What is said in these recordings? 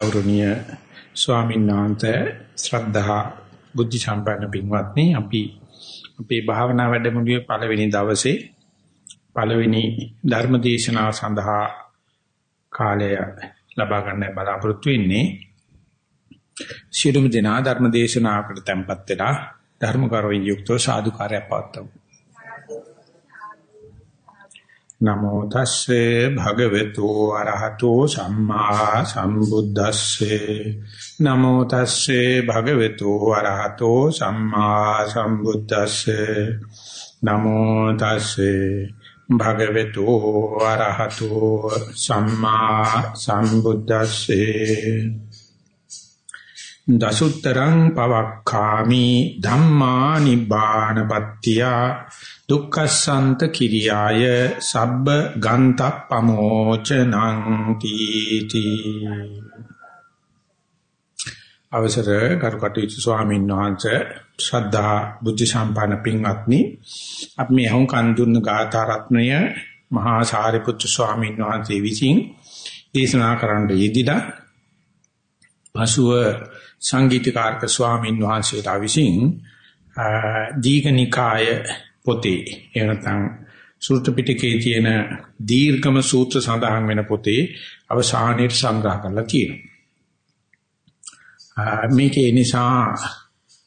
ගෞරවනීය ස්වාමීන් වහන්සේ ශ්‍රද්ධා බුද්ධ සම්පන්න පින්වත්නි අපි අපේ භාවනා වැඩමුළුවේ පළවෙනි දවසේ පළවෙනි ධර්ම දේශනාව සඳහා කාලය ලබා ගන්න බලාපොරොත්තු වෙන්නේ. සියලුම දෙනා ධර්ම දේශනාවකට tempත් වෙලා ධර්ම කරවින් යුක්තව සාදුකාරයක් පවත්වමු. නමෝ තස්සේ භගවතු අරහතෝ සම්මා සම්බුද්දස්සේ. නමෝ තස්සේ භගවතු අරහතෝ සම්මා සම්බුද්දස්සේ. නමෝ තස්සේ භගවතු අරහතෝ සම්මා සම්බුද්දස්සේ. දසුත්තරං පවක්ඛාමි ධම්මා නිබ්බානපත්තිය දුක්ඛසන්ත කිරියාය සබ්බ ගන්තප්පමෝචනං තීති. අවසර කරුකටයුතු ස්වාමීන් වහන්සේ ශ්‍රද්ධා බුද්ධ සම්පන්න පින්වත්නි අපි මේ හොන් කන් දුන්න ගාථා රත්නය මහා සාරිපුත්‍ර ස්වාමීන් වහන්සේ විසින් දේශනා කරන්න යෙදිලා පසුව සංගීතකාරක ස්වාමීන් වහන්සේලා විසින් දීඝනිකාය පොතේ එහෙම නැත්නම් සූත්‍ර පිටකයේ තියෙන දීර්ඝම සූත්‍ර සඳහන් වෙන පොතේ අවසානයේ සංග්‍රහ කරලා තියෙනවා. මේකේ නිසා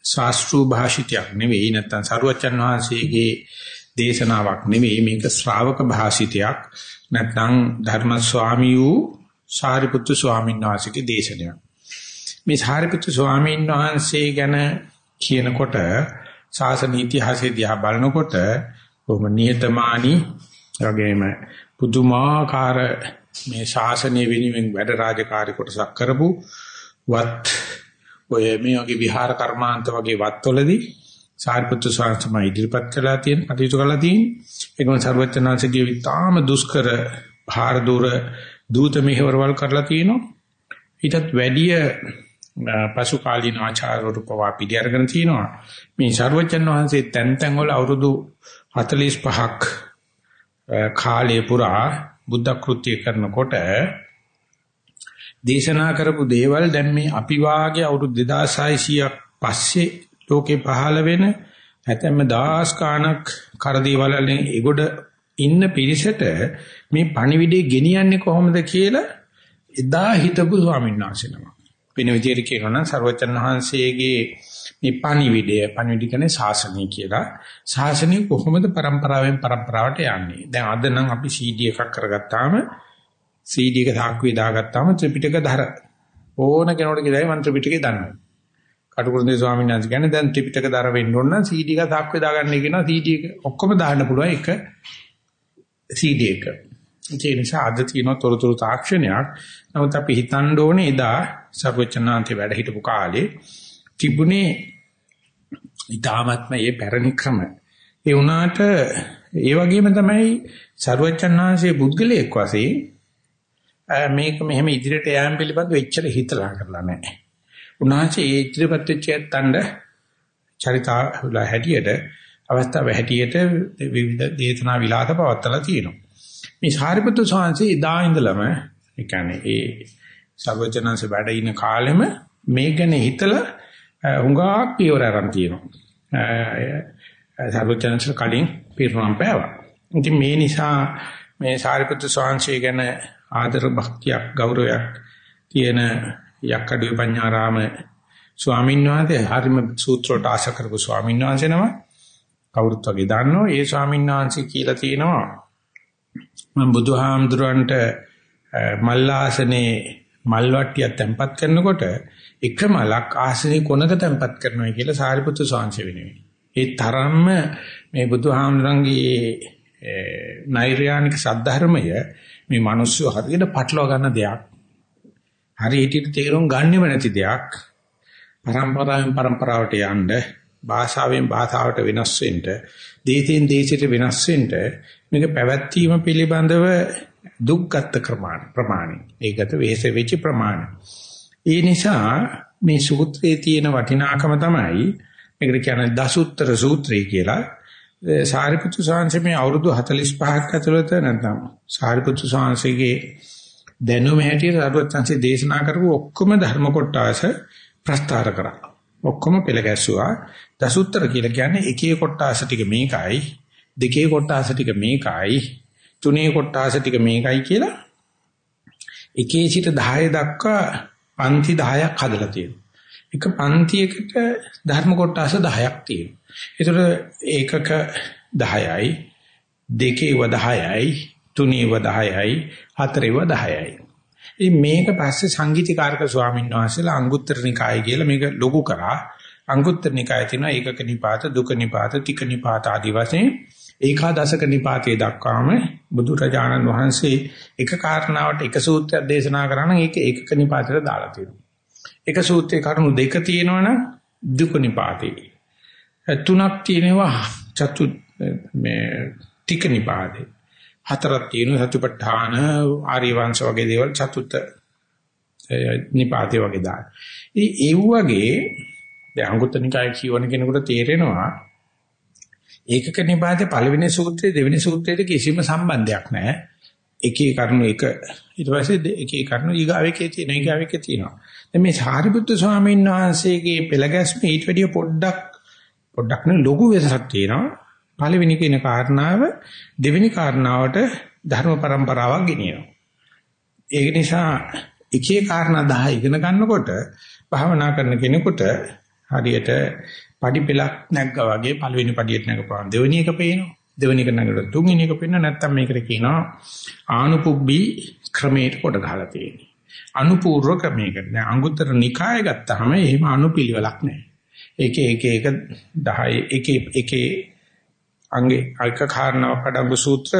ශාස්ත්‍රීය භාෂිතයක් නෙවෙයි නැත්නම් සරුවචන් වහන්සේගේ දේශනාවක් නෙවෙයි මේක ශ්‍රාවක භාෂිතයක් නැත්නම් ධර්ම ස්වාමී වූ සාරිපුත්තු ස්වාමීන් වහන්සේගේ දේශනයක්. මේ සාරිපුත්තු ස්වාමීන් වහන්සේ ගැන කියනකොට ශාසන ඉතිහාසයේ දිහා බලනකොට බොහොම නිහතමානී වගේම පුදුමාකාර මේ ශාසනය වෙනුවෙන් වැඩ රාජකාරී කොටසක් කරපු වත් ඔය මේ වගේ විහාර කර්මාන්ත වගේ වත්වලදී සාරිපුත්‍ර ස්වාමීන් ඉදිරිපත් කළා තියෙන කටයුතු කළා තියෙන. ඒකම සර්වචනාංශගේ විතාම දුෂ්කර භාර දුර දූත මෙහෙවරවල් කරලා තිනවා ඊටත් වැඩිය පසු කාලීන ආචාර්යවරු පවා පිළි අරගෙන තිනවා මේ ਸਰවජන් වහන්සේ තැන් තැන් වල අවුරුදු 45ක් කාලය පුරා බුද්ධ කෘත්‍ය කරනකොට දේශනා කරපු දේවල් දැන් මේ අපි වාගේ අවුරුදු 2600ක් පස්සේ ලෝකේ පහළ වෙන ඇතැම්ම දහස් ගාණක් කරදීවලෙන් ඒගොඩ ඉන්න පිරිසට මේ පණිවිඩය ගෙනියන්නේ කොහොමද කියලා එදා හිතපු ස්වාමීන් වහන්සේ නමක්. වෙන විදිහට කියනවා නම් සර්වචන් වහන්සේගේ මේ පණිවිඩය පණිවිඩ කියන්නේ ශාසනය කියලා. ශාසනය කොහොමද પરම්පරාවෙන් પરම්පරාවට යන්නේ? දැන් අද නම් අපි CD එකක් කරගත්තාම CD එක සාක්කුවේ දාගත්තාම ත්‍රිපිටක ධර ඕන කෙනෙකුට කියලායි මම ත්‍රිපිටකේ දන්නවා. කටුකුරුන්දේ ස්වාමීන් වහන්සේ කියන්නේ දැන් ත්‍රිපිටක ධර වෙන්න ඕන නම් CD එක සාක්කුවේ දාගන්නයි කියනවා CD එක ඔක්කොම දාන්න පුළුවන් එක CD එක. ඒ නිසා අද තියෙන තොරතුරු තාක්ෂණයක්. නමුත් අපි හිතන්න ඕනේ එදා සර්වචනාන්තේ වැඩ හිටපු කාලේ තිබුණේ ඊ타මත්ම මේ පැරණි ක්‍රම. ඒ වුණාට ඒ වගේම තමයි සර්වචනාංශයේ පුද්ගලයෙක් වශයෙන් මේක මෙහෙම ඉදිරියට යෑම පිළිබඳව එච්චර හිතලා කරලා නැහැ. උන්වහන්සේ ඒ ඉදිරිපත් වෙච්ච යත්තන්ඩ චරිතාවල හැටියට අවස්ථාව හැටියට විවිධ දේශනා විලාස පවත්ලා තියෙනවා. මේ සාරිපුත්‍ර ස්වාමීන් ඉදා ඉඳලම ඒ කියන්නේ ඒ සර්වජනන්ස වැඩ ඉන කාලෙම මේ ගැන හිතලා හුඟක් පියවර අරන් තියෙනවා. සර්වජනන්ස කලින් පිරුණම් පෑවා. ඉතින් මේ නිසා මේ සාරිපුත්‍ර ස්වාමීන් ගැන ආදර භක්තියක් ගෞරවයක් තියෙන යක්කඩුවේ පඤ්ඤාරාම ස්වාමීන් වහන්සේ හරිම සූත්‍රයට ආශා කරපු ස්වාමීන් වහන්සේ නම කවුරුත් වගේ දන්නෝ ඒ ස්වාමීන් වහන්සේ කියලා තියෙනවා මම බුදුහාමුදුරන්ට මල්ලාසනේ මල්වට්ටිය තැම්පත් කරනකොට එක මලක් ආසනේ කොනක තැම්පත් කරනවා කියලා සාරිපුත්‍ර ස්වාමීන් වෙනුවෙන්. ඒ තරම්ම මේ බුදුහාමුදුරන්ගේ නෛර්යානික සද්ධර්මය මේ මිනිස්සු හරියට පටලවා ගන්න දෙයක්. හරියට තේරුම් ගන්නෙම නැති දෙයක්. පරම්පරාවෙන් පරම්පරාවට යන්න භාෂාවෙන් භාෂාවට වෙනස් වෙන්න, දේශයෙන් දේශයට වෙනස් වෙන්න මේක පැවැත්වීම පිළිබඳව දුක්ගත ක්‍රමාණ ප්‍රමාණි. ඒකට වෙහෙස වෙච්ච ප්‍රමාණි. ඒ නිසා මේ සූත්‍රයේ තියෙන වටිනාකම තමයි මේකට කියන්නේ දසුත්තර සූත්‍රය කියලා. සාරිපුත්තු සාංශේ මේ අවුරුදු 45ක් ඇතුළත නැත්නම් සාරිපුත්තු සාංශයේ දැනුම හැටියට සරුවචන්සේ දේශනා කරපු ඔක්කොම ධර්ම කොටස ප්‍රස්තාර කරා. ඔක්කොම පෙළ ගැස්සුවා. දසුත්තර කියලා කියන්නේ එකේ කොටස ටික මේකයි, දෙකේ කොටස ටික මේකයි, තුනේ කොටස ටික මේකයි කියලා එකේ සිට 10 දක්වා පන්ති 10ක් හදලා තියෙනවා. එක පන්තියකට ධර්ම කොටස 10ක් තියෙනවා. ඒතර ඒකක 10යි, දෙකේව 10යි, තුනේව 10යි, හතරේව 10යි. ඉතින් මේක පස්සේ සංගීතකාරක ස්වාමීන් වහන්සේලා අංගුත්තර නිකාය කියලා මේක ලොකු කරා. අංගුත්තර නිකාය තියෙනවා ඒකක නිපාත, දුක නිපාත, තික නිපාත ආදී වශයෙන් ඒකාදශක නිපාතයේ දක්වාම බුදුරජාණන් වහන්සේ එක කාරණාවට එක සූත්‍රයක් දේශනා කරා නම් ඒක ඒකක නිපාතයට දාලා තියෙනවා. එක සූත්‍රයේ කරුණු දෙක තියෙනවනම් දුක නිපාතේ. තුනක් තියෙනවා චතු මේ තික නිපාතේ. හතරක් තියෙනවා සතිපට්ඨාන ආර්ය වංශ වගේ දේවල් චතුත් නිපාතේ වගේ දාන. ඉතින් ඒ වගේ දැන් අංගුත්තර නිකාය කියවන කෙනෙකුට තේරෙනවා ඒකක නිපාතේ පළවෙනි සූත්‍රයේ දෙවෙනි සූත්‍රයේ කිසිම සම්බන්ධයක් නැහැ. එකේ කරුණු එක ඊට පස්සේ එකේ කරුණු ඊගාවෙකේ තියෙන ඊගාවෙකේ තියෙනවා. දැන් මේ සාරිපුත්තු ස්වාමීන් වහන්සේගේ පෙළගැස්ම ඊට වැඩිය පොඩ්ඩක් පොඩ්ඩක් නේ ලොකු වෙනසක් තියෙනවා. පළවෙනි කියන කාරණාව දෙවෙනි කාරණාවට ධර්ම પરම්පරාවක් ගෙනියනවා. ඒක නිසා එකේ කාරණා 10 ඉගෙන ගන්නකොට භාවනා කරන කෙනෙකුට හරියට padi pelak නැග්ගා වගේ පළවෙනි padiයට නැගපුවාම දෙවෙනි එක පේනවා. දෙවෙනි එක නැගලා තුන්වෙනි එක පේනවා නැත්තම් මේකට කියනවා ආනුපුබ්බි ක්‍රමයට කොට ගහලා තියෙන්නේ. අනුපූර්ව ක්‍රමයකට. දැන් අංගුත්තර නිකාය ගත්තාම එහෙම අනුපිළිවෙලක් නැහැ. ඒකේ එක එක 10 එකේ එකේ අංගේ අල්ක කාරණාවක් අඩංගු සූත්‍ර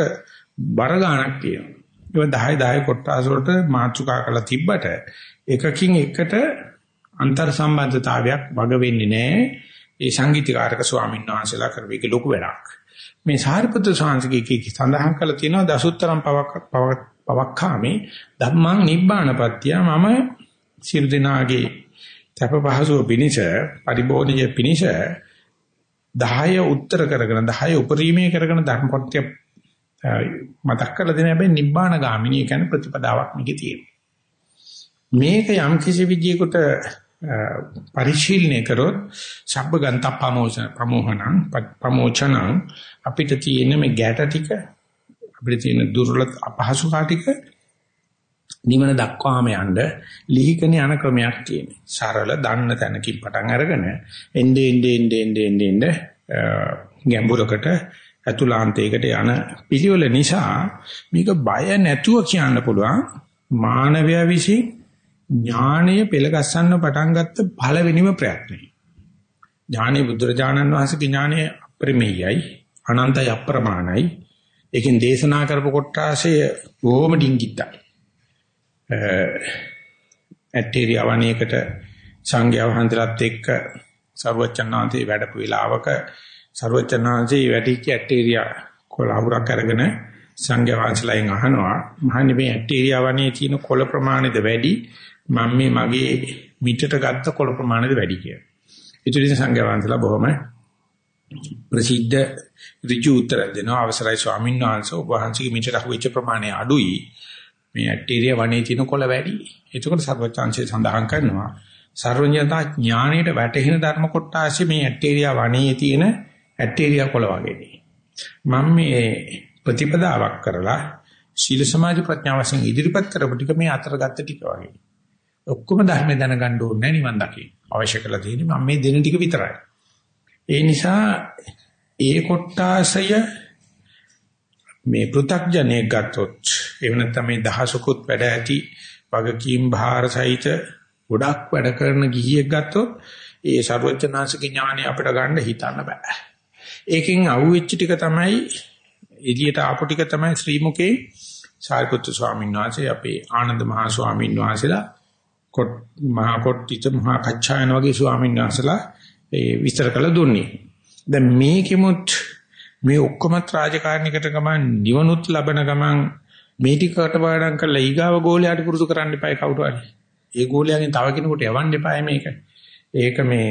බර ගණක් තියෙනවා. ඒක 10 10 කොටස් වලට මාතෘකා කරලා තිබ්බට එකකින් එකට අන්තර් සම්බන්ධතාවයක් වග වෙන්නේ නැහැ. ඒ සංගීතකාරක ස්වාමීන් වහන්සේලා කරපු එක ලොකු වැඩක්. මේ සාරිපුත්‍ර සාංශිකයේ සඳහන් කරලා තියෙනවා දසුත්තරම් පවක් පවක්ඛාමේ ධම්මං නිබ්බානපත්තිය මම සියලු දෙනාගේ තප පහසුව පිනිස පරිබෝධිය පිනිස 10 උත්තර කරගෙන 10 උපරිමයේ කරගෙන ධර්මපත්‍ය මතක් කරලා දෙන හැබැයි නිබ්බාන ගාමිනී කියන ප්‍රතිපදාවක් මේකේ තියෙනවා. මේක යම් කිසි විදියකට පරිශීලනය කරොත් සබ්බගන්ත ප්‍රමෝචන ප්‍රමෝහණං ප්‍රමෝචනං අපිට තියෙන මේ ගැට ටික අපිට තියෙන දුර්වල අපහසුකම් ටික නිවන දක්වාම යන්න ලිහිකන යන ක්‍රමයක් තියෙනවා. සරල දන්න තැනකින් පටන් අරගෙන එnde ende ende ende ende ende ගැඹුරකට අතුලාන්තයකට යන පිළිවෙල නිසා මේක බය නැතුව කියන්න පුළුවන් මානවයා විසින් ඥාණය පෙළගස්සන්න පටන් ගත්ත පළවෙනිම ප්‍රයත්නය. ඥානෙ බුදුරජාණන් වහන්සේගේ ඥානෙ අප්‍රමේයයි, අනන්තයි අප්‍රමාණයි. ඒකෙන් දේශනා කරපු කොටාසේ බොහොම ඩිංගිත්තයි. ඇටේරියවණේකට සංඝයා වහන්සේලාත් එක්ක ਸਰුවචනාන්තේ වැඩපු වෙලාවක ਸਰුවචනාන්තේ වැඩිච්ච ඇටේරියා කොළහුරක් අරගෙන සංඝයා වහන්සේලාගෙන් අහනවා මහන්නේ මේ ඇටේරියවණේ තියෙන කොළ ප්‍රමාණයද වැඩි මම මේ මගේ මිටට ගත්ත කොළ ප්‍රමාණයද වැඩි කියලා. ඒ තුලින් සංඝයා වහන්සේලා බොහොම ප්‍රසිද්ධ ඍජු උත්තර දෙනවා අවසරයි ස්වාමීන් වහන්සේ ඔබ වහන්සේගේ මිටට අහුවෙච්ච ප්‍රමාණය අඩුයි මේ ඇටීරියා වනේ තියෙන කොළ වැඩි. එතකොට සර්වචාන්සේ සඳහන් කරනවා සර්වඥතා ඥාණයට වැටහෙන ධර්ම කොටාශි මේ ඇටීරියා වනේ තියෙන ඇටීරියා කොළ වගේ. මම මේ ප්‍රතිපදාවක් කරලා සීල සමාධි ප්‍රඥා වශයෙන් ඉදිරිපත් කරපු ටික මේ අතර ගත්ත ටික වගේ. ඔක්කොම ධර්මය දැනගන්න ඕනේ නිවන් දකින්න. අවශ්‍ය කරලා තියෙන්නේ මම මේ දෙන ටික විතරයි. ඒ නිසා ඒ කොට්ටාසය මේ පෘ탁ජනේ ගත්තොත් එව නැත්නම් මේ දහසකුත් වැඩ ඇති වගකීම් භාර සහිත ගොඩක් වැඩ කරන ගිහියෙක් ගත්තොත් ඒ ਸਰවඥාන්සික ඥානය අපිට ගන්න හිතන්න බෑ. ඒකෙන් අහුවෙච්ච ටික තමයි එළියට ආපු ටික තමයි ශ්‍රීමුකේ සාරිපුත්තු ස්වාමීන් වහන්සේ අපේ ආනන්ද මහා ස්වාමීන් වහන්සේලා කොට මහා කොට්ටිත මහා කච්චායන වගේ ස්වාමීන් වහන්සලා ඒ විස්තර කළ දුන්නේ. දැන් මේකෙමුත් මේ ඔක්කොමත් රාජකාරණයකට ගමන් නිවනුත් ලබන ගමන් මේ ටිකට වඩාම් කරලා ඊගාව ගෝලයට පුරුදු කරන්න එපා කවුරු හරි. ඒ ගෝලයන්ගෙන් තව කෙනෙකුට යවන්න එපා මේක. ඒක මේ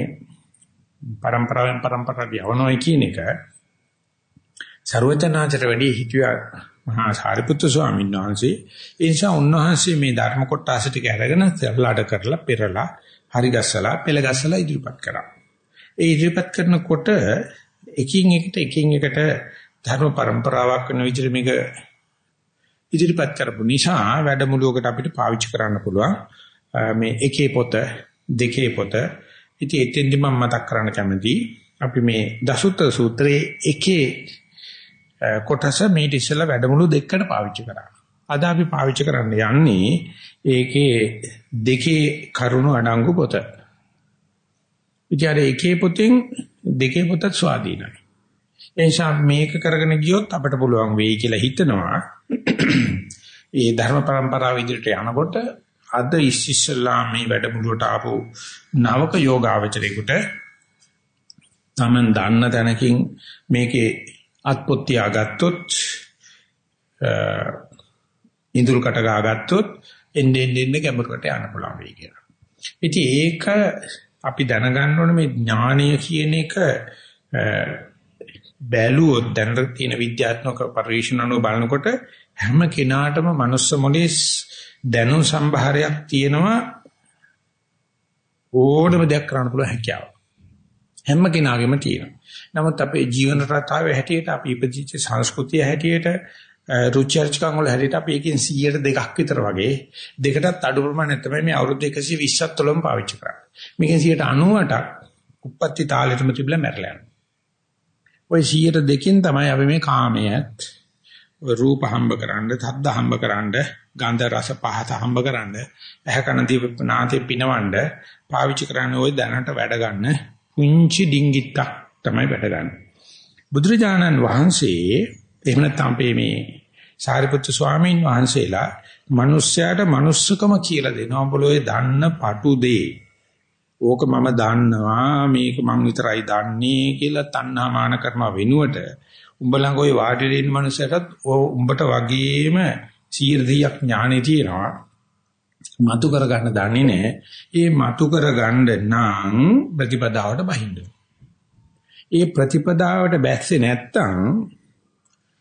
પરම්පරාවෙන් પરම්පරාවට යවනොයි කියන එක ਸਰවචනාචර වැඩි හිතුවා මහා සාරිපුත්‍ර ස්වාමීන් වහන්සේ. ඒ නිසා උන්වහන්සේ මේ ධර්ම කොටස ටික අරගෙන සරලඩ කරලා පෙරලා හරි ගස්සලා පෙළ ගස්සලා ඉදිරිපත් කරා. ඒ ඉදිරිපත් කරනකොට එකින් එකට එකින් එකට ධර්ම પરම්පරාවක් වෙන විදිහට මේක ඉදිරිපත් කරපු නිසා වැඩමුළුවකට අපිට පාවිච්චි කරන්න පුළුවන්. මේ එකේ පොත දෙකේ පොත. ඉතින් එතෙන්දි මම මතක් කරන්න කැමතියි. අපි මේ දසුත්ත සූත්‍රයේ එකේ කොටස මේ ඉස්සෙල්ලා වැඩමුළු දෙකකට පාවිච්චි කරා. අද අපි පාවිච්චි කරන්න යන්නේ ඒකේ දෙකේ කරුණු අඩංගු පොත. ඉතින් එකේ පොතෙන් දෙකේ පොතත් ස්වාධීනයි. එනිසා මේක කරගෙන ගියොත් අපිට පුළුවන් වෙයි කියලා හිතනවා. ඒ ධර්ම પરම්පරාව ඉදිරියට යනකොට අද ඉස්සෙල්ලා මේ වැඩමුළුවට ආපු නවක යෝගාවචරේකට තමන් දන්න තැනකින් මේකේ අත්පොත් තියාගත්තොත් ඉඳුල් කට ගාගත්තොත් එන්නේ එන්නේ ගැඹුරට යන්න පුළුවන් වෙයි කියලා. ඉතින් ඒක අපි දැනගන්න ඕනේ මේ ඥානය කියන එක බැලුවොත් දැනට තියෙන විද්‍යාත්මක පරිශීලන අනුව බලනකොට හැම කෙනාටම මනුස්ස මොලේ දැනුම් සම්භාරයක් තියෙනවා ඕනම දෙයක් කරන්න පුළුවන් හැකියාව. හැම කෙනාගේම තියෙනවා. නමුත් අපේ ජීවන රටාවේ හැටියට අපි ඉපදිච්ච සංස්කෘතිය හැටියට රුචර්ජකම් වල හැටියට අපි එකකින් 100ට දෙකක් විතර වගේ දෙකටත් අඩු ප්‍රමාණයක් තමයි මේ අවුරුදු 120ක් තුළම පාවිච්චි කරන්නේ. මේකෙන් 90%ක් උප්පත්ති තාලෙටම තිබිලා මැරලා යනවා. ওই 100ට දෙකින් තමයි අපි මේ කාමයට රූප හම්බ කරන්න, තද්ද හම්බ කරන්න, ගන්ධ රස පහත හම්බ කරන්න, ඇහ කන දිව නාසය පිනවන්න පාවිච්චි කරන්නේ ওই දැනට වැඩ ගන්න පුංචි ඩිංගිත්තක් තමයි වැඩ ගන්න. බුදුරජාණන් වහන්සේ එහෙම නැත්නම් අපේ මේ සාරිපුත්තු ස්වාමීන් වහන්සේලා මිනිස්යාට manussකම කියලා දෙනවා. උඹලෝ දන්න පටු දේ. ඕක මම දන්නවා මේක මං විතරයි දන්නේ කියලා තණ්හා මාන කරන වෙනුවට උඹ ළඟ ওই වාඩි වෙන්න මනුස්සයටත් උඹට වගේම 100ක් ඥානෙ තියෙනවා. මතු කරගන්න දන්නේ නැහැ. ඒ මතු කරගන්න නම් ප්‍රතිපදාවට බහින්න. ඒ ප්‍රතිපදාවට බැස්සේ නැත්තම්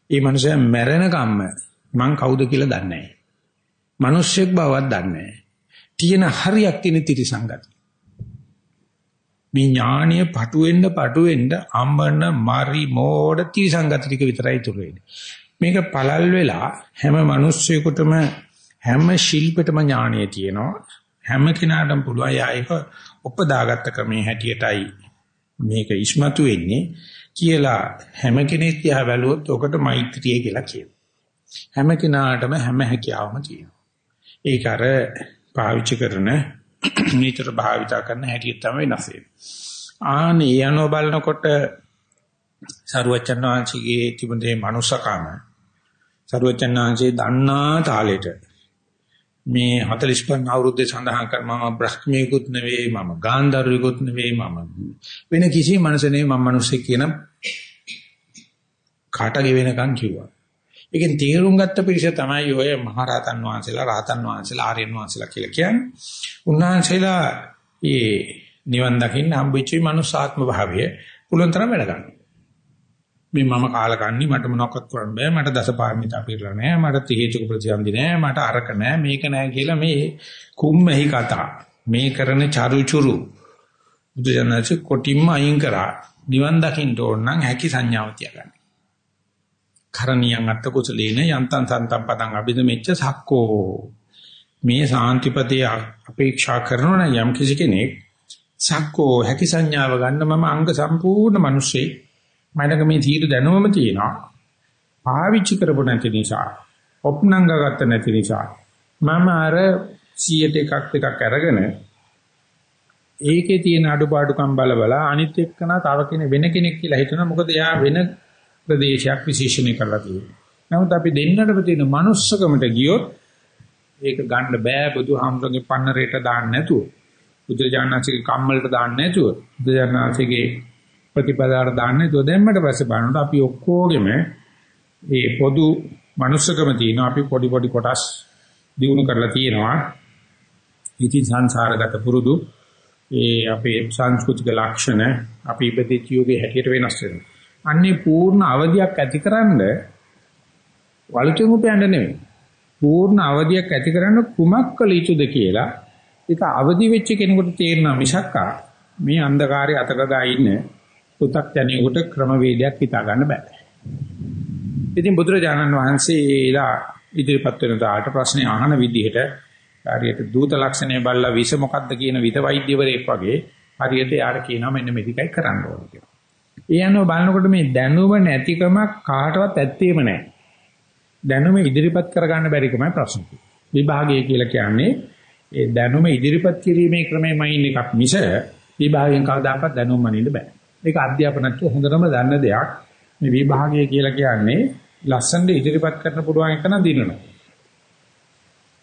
ඒ මනුස්සයා මැරෙන කම්ම මං කවුද කියලා දන්නේ නැහැ. මිනිස්සෙක් බවක් දන්නේ නැහැ. තියෙන හරියක් තියෙන ත්‍රිසංගත. මේ ඥානීය පටු වෙන්න පටු වෙන්න අම්බන මරි මෝඩ ත්‍රිසංගත ටික විතරයි තුරු වෙන්නේ. මේක පළල් වෙලා හැම මිනිස්සෙකුටම හැම ශිල්පෙටම ඥානය තියෙනවා. හැම කෙනාටම පුළුවන් යා ඒක උපදාගත්ත ක්‍රමයේ හැටියටයි මේක ඉස්මතු වෙන්නේ කියලා හැම කෙනෙක් දිහා බැලුවොත් ඔකට මෛත්‍රිය කියලා කියනවා. හැම කෙනාටම හැම හැකියාවම තියෙනවා. ඒක අර පාවිච්චි කරන නිතර භාවිත කරන හැටි තමයි නැසෙන්නේ. ආනේ යනෝ බලනකොට සරුවචන් වහන්සේගේ තිබුණේ මනුස්සකම සරුවචන් වහන්සේ දන්නා තාලෙට මේ 45 අවුරුද්දේ සඳහන් කර මම බ්‍රහ්මියෙකුත් නෙවෙයි මම ගාන්ධර්වියෙකුත් නෙවෙයි මම වෙන කිසි මනසනේ මම මිනිස්සෙක් කියන කාට ගෙවෙනකන් කිව්වා. ඒකෙන් තේරුම් ගත්ත පිරිස තමයි ඔය මහරහතන් වහන්සේලා රහතන් වහන්සේලා ආර්යයන් වහන්සේලා කියලා කියන්නේ. උන්වහන්සේලා මේ නිවන් දකින්න හම්බෙච්ච මනුස්සාත්ම භාවය පුළුවන් තරම් වැඩ ගන්නවා. මේ මම කාලකන්ණි මට මොනවක්වත් කරන්න බෑ මට දසපාරමිතා පිරලා නෑ මට හේතුක ප්‍රතිසන්දි නෑ මට අරක නෑ මේක නෑ කියලා මේ කුම්මෙහි කතා. මේ කරන චරුචුරු. බුදුජානක කොටිම්ම අයින් කරා. නිවන් දකින්න ඕන නම් හැකි සංඥාව තියාගන්න. කරණියන් අත්ත කුසලේන යන්තං සන්තම් පදං අභිදමෙච්ච සක්කෝ. මේ සාන්තිපතේ අපේක්ෂා කරන යම් කිසි කෙනෙක් සක්කෝ හැකි සංඥාව ගන්න මම අංග සම්පූර්ණ මිනිස්සෙක්. මයිලක මේ තීරු දැනුවම තියෙනවා. පාවිච්චි කරපො නැති නිසා, ඔප්නංග ගත්ත නැති නිසා මම අර 100ට එකක් එකක් අරගෙන ඒකේ තියෙන අඩුපාඩුකම් බල බල අනිත් එක්කන තව කෙනෙක් වෙන කෙනෙක් කියලා හිතනවා මොකද එයා වෙන ප්‍රදේශයක් විශේෂණය කරලා තියෙනවා. නමුත් අපි දෙන්නටම තියෙන manussකමට ගියොත් ඒක ගන්න බෑ බුදුහාමුදුරගේ පන්නරේට දාන්න නැතුව. බුදුරජාණන්සේගේ කම්මලට දාන්න නැතුව. බුදුරජාණන්සේගේ ප්‍රතිපදාවට දාන්නේ දොදෙම්මට පස්සේ බලනකොට අපි ඔක්කොගෙම මේ පොදු මනුස්සකම තියෙනවා අපි පොඩි පොඩි කොටස් දිනු කරලා තියෙනවා ඉතින් සංසාරගත පුරුදු ඒ අපේ සංස්කෘතික ලක්ෂණ අපි ඉපදිච්ච යුගයේ හැටියට වෙනස් වෙනවා. අන්නේ පූර්ණ අවධියක් ඇතිකරනද වලුතුන් උපයන්න නෙවෙයි. පූර්ණ අවධියක් ඇති කරන්න කුමක් කළ යුතුද කියලා ඒක අවදි වෙච්ච කෙනෙකුට තේරෙනවා මිසක්කා මේ අන්ධකාරයේ අතකගා ඉන්න පු탁 යණියෙකුට ක්‍රමවේදයක් හිතා ගන්න බෑ. ඉතින් බුදුරජාණන් වහන්සේ ඒලා ඉදිරිපත් වෙන දාට ප්‍රශ්නේ අහන විදිහට හරියට දූත ලක්ෂණය බලලා විෂ මොකද්ද කියන විත වෛද්‍යවරයෙක් වගේ හරියට යාර කියනවා මෙන්න මේකයි කරන්න ඕනේ කියලා. ඒ අනුව බලනකොට මේ දැනුම නැතිකමක් කාටවත් ඇත්තේම නැහැ. දැනුම ඉදිරිපත් කරගන්න බැරිකමයි ප්‍රශ්නේ. විභාගය කියලා කියන්නේ ඒ දැනුම ඉදිරිපත් කිරීමේ ක්‍රමයමයි එකක් මිස විභාගයෙන් කවදාකවත් දැනුම මනින්න බෑ. ඒක අධ්‍යාපනච්ච හොඳටම දන්න දෙයක්. මේ විභාගය කියලා කියන්නේ ලස්සනට ඉදිරිපත් කරන්න පුළුවන් එක නම් දිනනවා.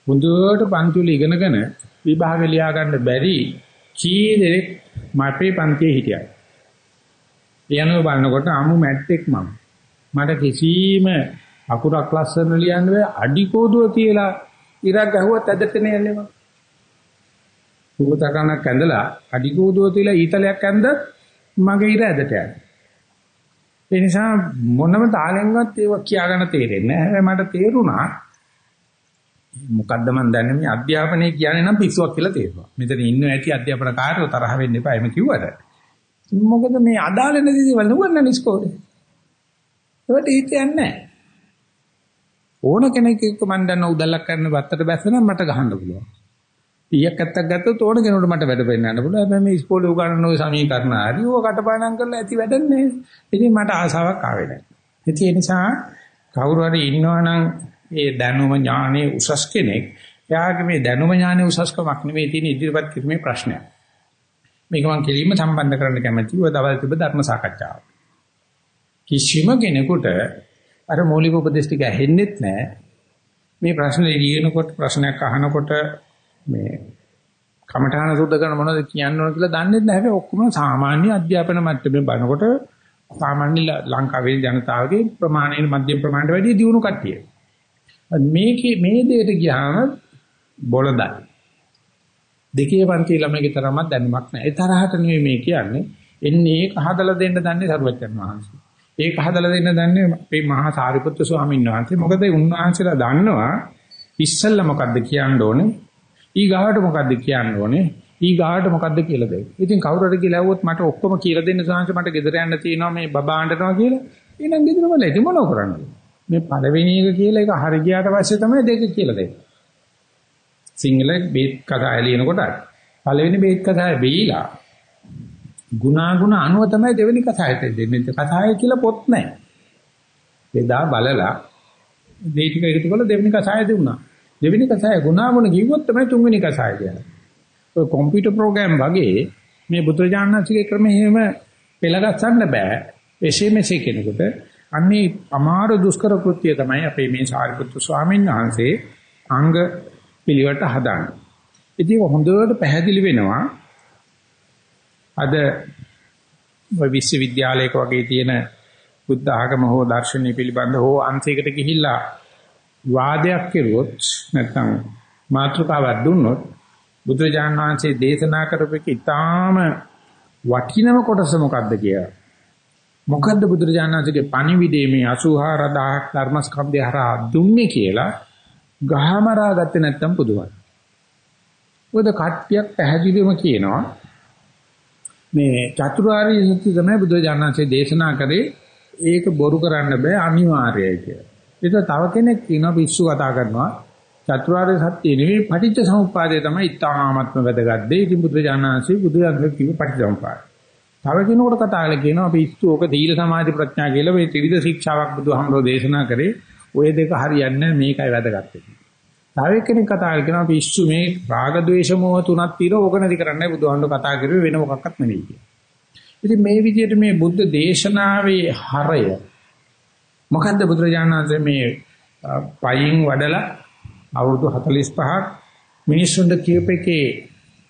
හොඳට පන්ති වල ඉගෙනගෙන විභාග ලියා ගන්න බැරි කී දෙනෙක් මපේ පන්තියේ හිටියා. යනව බලනකොට අමු මැට්ටෙක් මම. මට කිසිම අකුරක් ලස්සන ලියන්න බෑ අඩි කෝදුව තියලා ඉරක් ගහුවත් ඇදට නෑනේ මම. උගතකනක් ඇඳලා අඩි කෝදුව තියලා ඊතලයක් ඇඳ මගේ ඉර ඇදට යනවා. ඒ නිසා මොනම තාලෙන්වත් ඒක කියාගන්න තේරෙන්නේ නැහැ. මට තේරුණා මොකද්ද මන් දන්නේ මේ අධ්‍යාපනය කියන්නේ නම් පිස්සුවක් කියලා තේරුණා. මෙතන ඉන්න ඇති අධ්‍යාපන කාර්යෝ තරහ වෙන්න එපා එමෙ කිව්වට. මොකද මේ අදාළ නැති දේවල් නුවන්න ඉස්කෝලේ. ඒකට හිතන්නේ නැහැ. ඕන කෙනෙක් එක්ක මන් දන්න උදල්ලක් කරන වත්තට බැස්සනම් මට ගහන්න පුළුවන්. 100ක් 70ක් ගත්තොත් ඕන කෙනෙකුට මට වැඩ පෙන්නන්න පුළුවන්. හැබැයි මේ ඉස්කෝලේ උගන්වන ওই සමීකරණ හරි ඕක කටපාඩම් කරලා ඇති වැඩක් නෑ. ඉතින් මට ආසාවක් ආවේ නෑ. ඒ නිසා කවුරු හරි ඉන්නවනම් ඒ දැනුම ඥානේ උසස් කෙනෙක් එයාගේ මේ දැනුම ඥානේ උසස්කමක් නෙමෙයි තියෙන ඉදිරිපත් කිරීමේ ප්‍රශ්නය. මේක මම කෙලින්ම සම්බන්ධ කරන්න කැමතියි ඔය දවල් තිබ්බ ධර්ම සාකච්ඡාව. කිසිම කෙනෙකුට අර මූලික උපදේශ ටික ඇහෙන්නෙත් නෑ. මේ ප්‍රශ්න ලියනකොට ප්‍රශ්නයක් අහනකොට මේ කමඨාන සුද්ධ කරන මොනවද කියන්න ඕන කියලා දන්නේ නැහැ. හැබැයි ඔක්කොම සාමාන්‍ය අධ්‍යාපන මට්ටමේ බලනකොට සාමාන්‍ය ලංකාවේ ජනතාවගේ ප්‍රමාණයෙන් මධ්‍යම ප්‍රමාණයට වැඩිය දියුණු කට්ටිය. මේකේ මේ දෙයට ගියාම බොළඳයි. දෙකේ පන්ති ළමයිගේ තරමක් දැනුමක් නැහැ. ඒ තරහට නෙමෙයි මේ කියන්නේ. එන්නේ ඒක හදලා දෙන්න දන්නේ සරුවච්චන් වහන්සේ. ඒක හදලා දෙන්න දන්නේ අපේ මහා සාරිපුත්‍ර ස්වාමීන් වහන්සේ. මොකද උන්වහන්සේලා දන්නවා ඉස්සල්ලා මොකද්ද කියන්න ඕනේ ඊගාවට මොකද්ද කියන්න ඕනේ? ඊගාවට මොකද්ද කියලා දෙන්න. ඉතින් කවුරු හරි කියලා ඇහුවොත් මට ඔක්කොම කියලා දෙන්න සාංශ මට ගෙදර යන්න තියෙනවා මේ බබා අඬනවා කියලා. එහෙනම් ගෙදර වල ඉතින් මොනව කරන්නද? මේ පළවෙනි එක කියලා එක හරි ගියාට පස්සේ තමයි දෙක කියලා දෙන්නේ. සිංහල බේත් කතා ලියනකොට පළවෙනි බේත් කතාවේ වෙයිලා ගුණාගුණ අනුව තමයි දෙවෙනි කතාවට දෙන්නේ. කතාවේ කියලා පොත් නැහැ. එදා බලලා මේ ටික එකතු කරලා දෙවෙනි කතාවේ දුන්නා. දෙවෙනි කසාය ගුණාගුණ කිව්වොත් තමයි තුන්වෙනි කසාය කියන්නේ. ඔය කම්පියුටර් ප්‍රෝග්‍රෑම් වගේ මේ බුදුරජාණන්සේගේ ක්‍රමය එහෙම පෙළගස්සන්න බෑ. එසේ මෙසේ කෙනෙකුට අන්නේ අමාරු දුෂ්කර කෘත්‍යය තමයි අපේ මේ සාරිපුත්තු ස්වාමීන් වහන්සේ අංග පිළිවෙලට හදාන්නේ. ඉතින් හොඳට පැහැදිලි වෙනවා අද විශ්වවිද්‍යාලයක වගේ තියෙන බුද්ධ ආගම හෝ දර්ශනීය පිළිබඳ හෝ අන්තිකට ගිහිල්ලා වාදයක් කෙරුවොත් නැත්නම් මාතෘකාවක් දුන්නොත් බුදුරජාණන් වහන්සේ දේශනා කරපෙක ඊටාම වටිනම කොටස මොකද්ද කියලා. මොකද්ද බුදුරජාණන් වහන්සේගේ පණිවිඩයේ මේ 84000ක් ධර්මස්කන්ධය හරහා දුන්නේ කියලා ගහමරා ගත්තේ නැත්තම් පුදුමයි. මොකද කට්ටියක් පැහැදිලිවම කියනවා මේ චතුරාර්ය සත්‍ය තමයි බුදුරජාණන් වහන්සේ දේශනා කරේ ඒක බොරු කරන්න බෑ අනිවාර්යයි කියලා. ඒක තව කෙනෙක් කියනවා පිස්සු කතා කරනවා. චතුරාර්ය සත්‍ය නෙවෙයි පටිච්ච සමුප්පාදය තමයි ඉතාමත්ම වැදගත් දෙය. ඉතින් බුදුජානනාංශයේ බුදුරජාණන් කියපු පටිච්ච සමුප්පාදය. තව කෙනෙකුට කතා කරලා කියනවා පිස්සු ඕක දීල සමාධි ප්‍රඥා කියලා මේ ත්‍රිවිධ ශික්ෂාවක් බුදුහාමරෝ දේශනා කරේ. ওই දෙක හරියන්නේ මේකයි වැදගත් වෙන්නේ. තව කෙනෙක් කතා කරනවා පිස්සු මේ රාග ద్వේෂ මොහ තුනක් තියෙනවා ඕක නැති කරන්නයි බුදුහාමුදුරු කතා කරුවේ වෙන මොකක්වත් නෙවෙයි. ඉතින් මේ විදිහට මේ බුද්ධ දේශනාවේ හරය මොකද්ද බුදුරජාණන් වහන්සේ මේ පයින් වඩලා අවුරුදු 45ක් මිනිස්සුන්ට කියපේකේ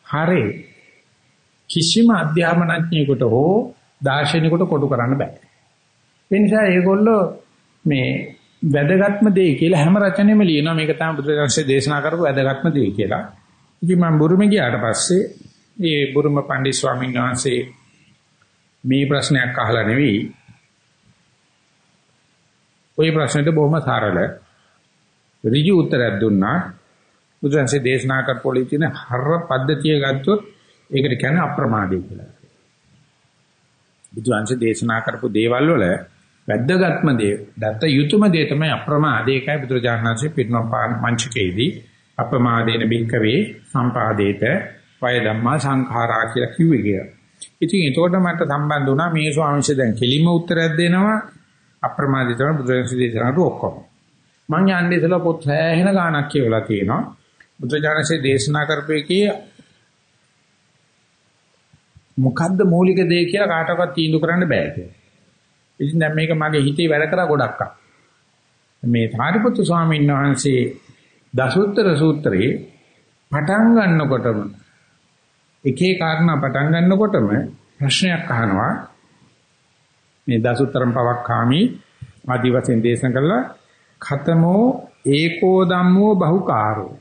හරේ කිසිම අධ්‍යාපනඥයෙකුට හෝ දාර්ශනිකයෙකුට කොටු කරන්න බෑ. ඒ නිසා ඒගොල්ලෝ මේ වැදගත්ම දේ කියලා හැම රචනෙම ලියනවා මේක තමයි බුදුරජාණන්සේ දේශනා කරපු වැදගත්ම දේ කියලා. ඉතින් මම බුරුමේ ගියාට පස්සේ ඒ බුරුම පණ්ඩිත ස්වාමීන් වහන්සේ මේ ප්‍රශ්නයක් අහලා නෙවෙයි ওই ප්‍රශ්නෙට බොහොම සරල ඍජු උත්තරයක් දුන්නා. බුදුන්සේ දේශනා කරපොලේ තියෙන හර පද්ධතිය ගත්තොත් ඒකට කියන්නේ අප්‍රමාදේ කියලා. බුදුන්සේ දේශනා කරපු දේවල් වල වැද්දගත්ම දේ, දත්ත යුතුයම දේ තමයි අප්‍රමාදේ. ඒකයි බුදුරජාණන්සේ පිටනම් මංචකේදී අප්‍රමාදේන බික්කවේ සම්පාදේත වය ධම්මා සංඛාරා කියලා කිව්වේ කියලා. ඉතින් ඒකට මට සම්බන්ධ වුණා මේ ස්වාමීන් දැන් කෙලින්ම උත්තරයක් දෙනවා අප්‍රමාදී තමයි බුදුරජාණන් දේශනාවට ඔක්කොම. මං යන්නේ ඉතලා පොත් හැහෙන ගාණක් කියවලා තියෙනවා. බුදුරජාණන්සේ දේශනා කරපේකී මොකද්ද මූලික දේ කියලා කාටවත් තීන්දුව කරන්න බෑ කියලා. ඉතින් දැන් මේක මගේ හිතේ වැඩ කරා ගොඩක් අක්. මේ සාරිපුත්තු ස්වාමීන් වහන්සේ දසුත්තර සූත්‍රයේ පටන් ගන්නකොටම එකේ කාරණා පටන් ගන්නකොටම ප්‍රශ්නයක් අහනවා මේ දසුත්තරම් පවක්කාමි ආදි වශයෙන් දේශනා කළා. khතමෝ ඒකෝ ධම්මෝ බහුකාරෝ.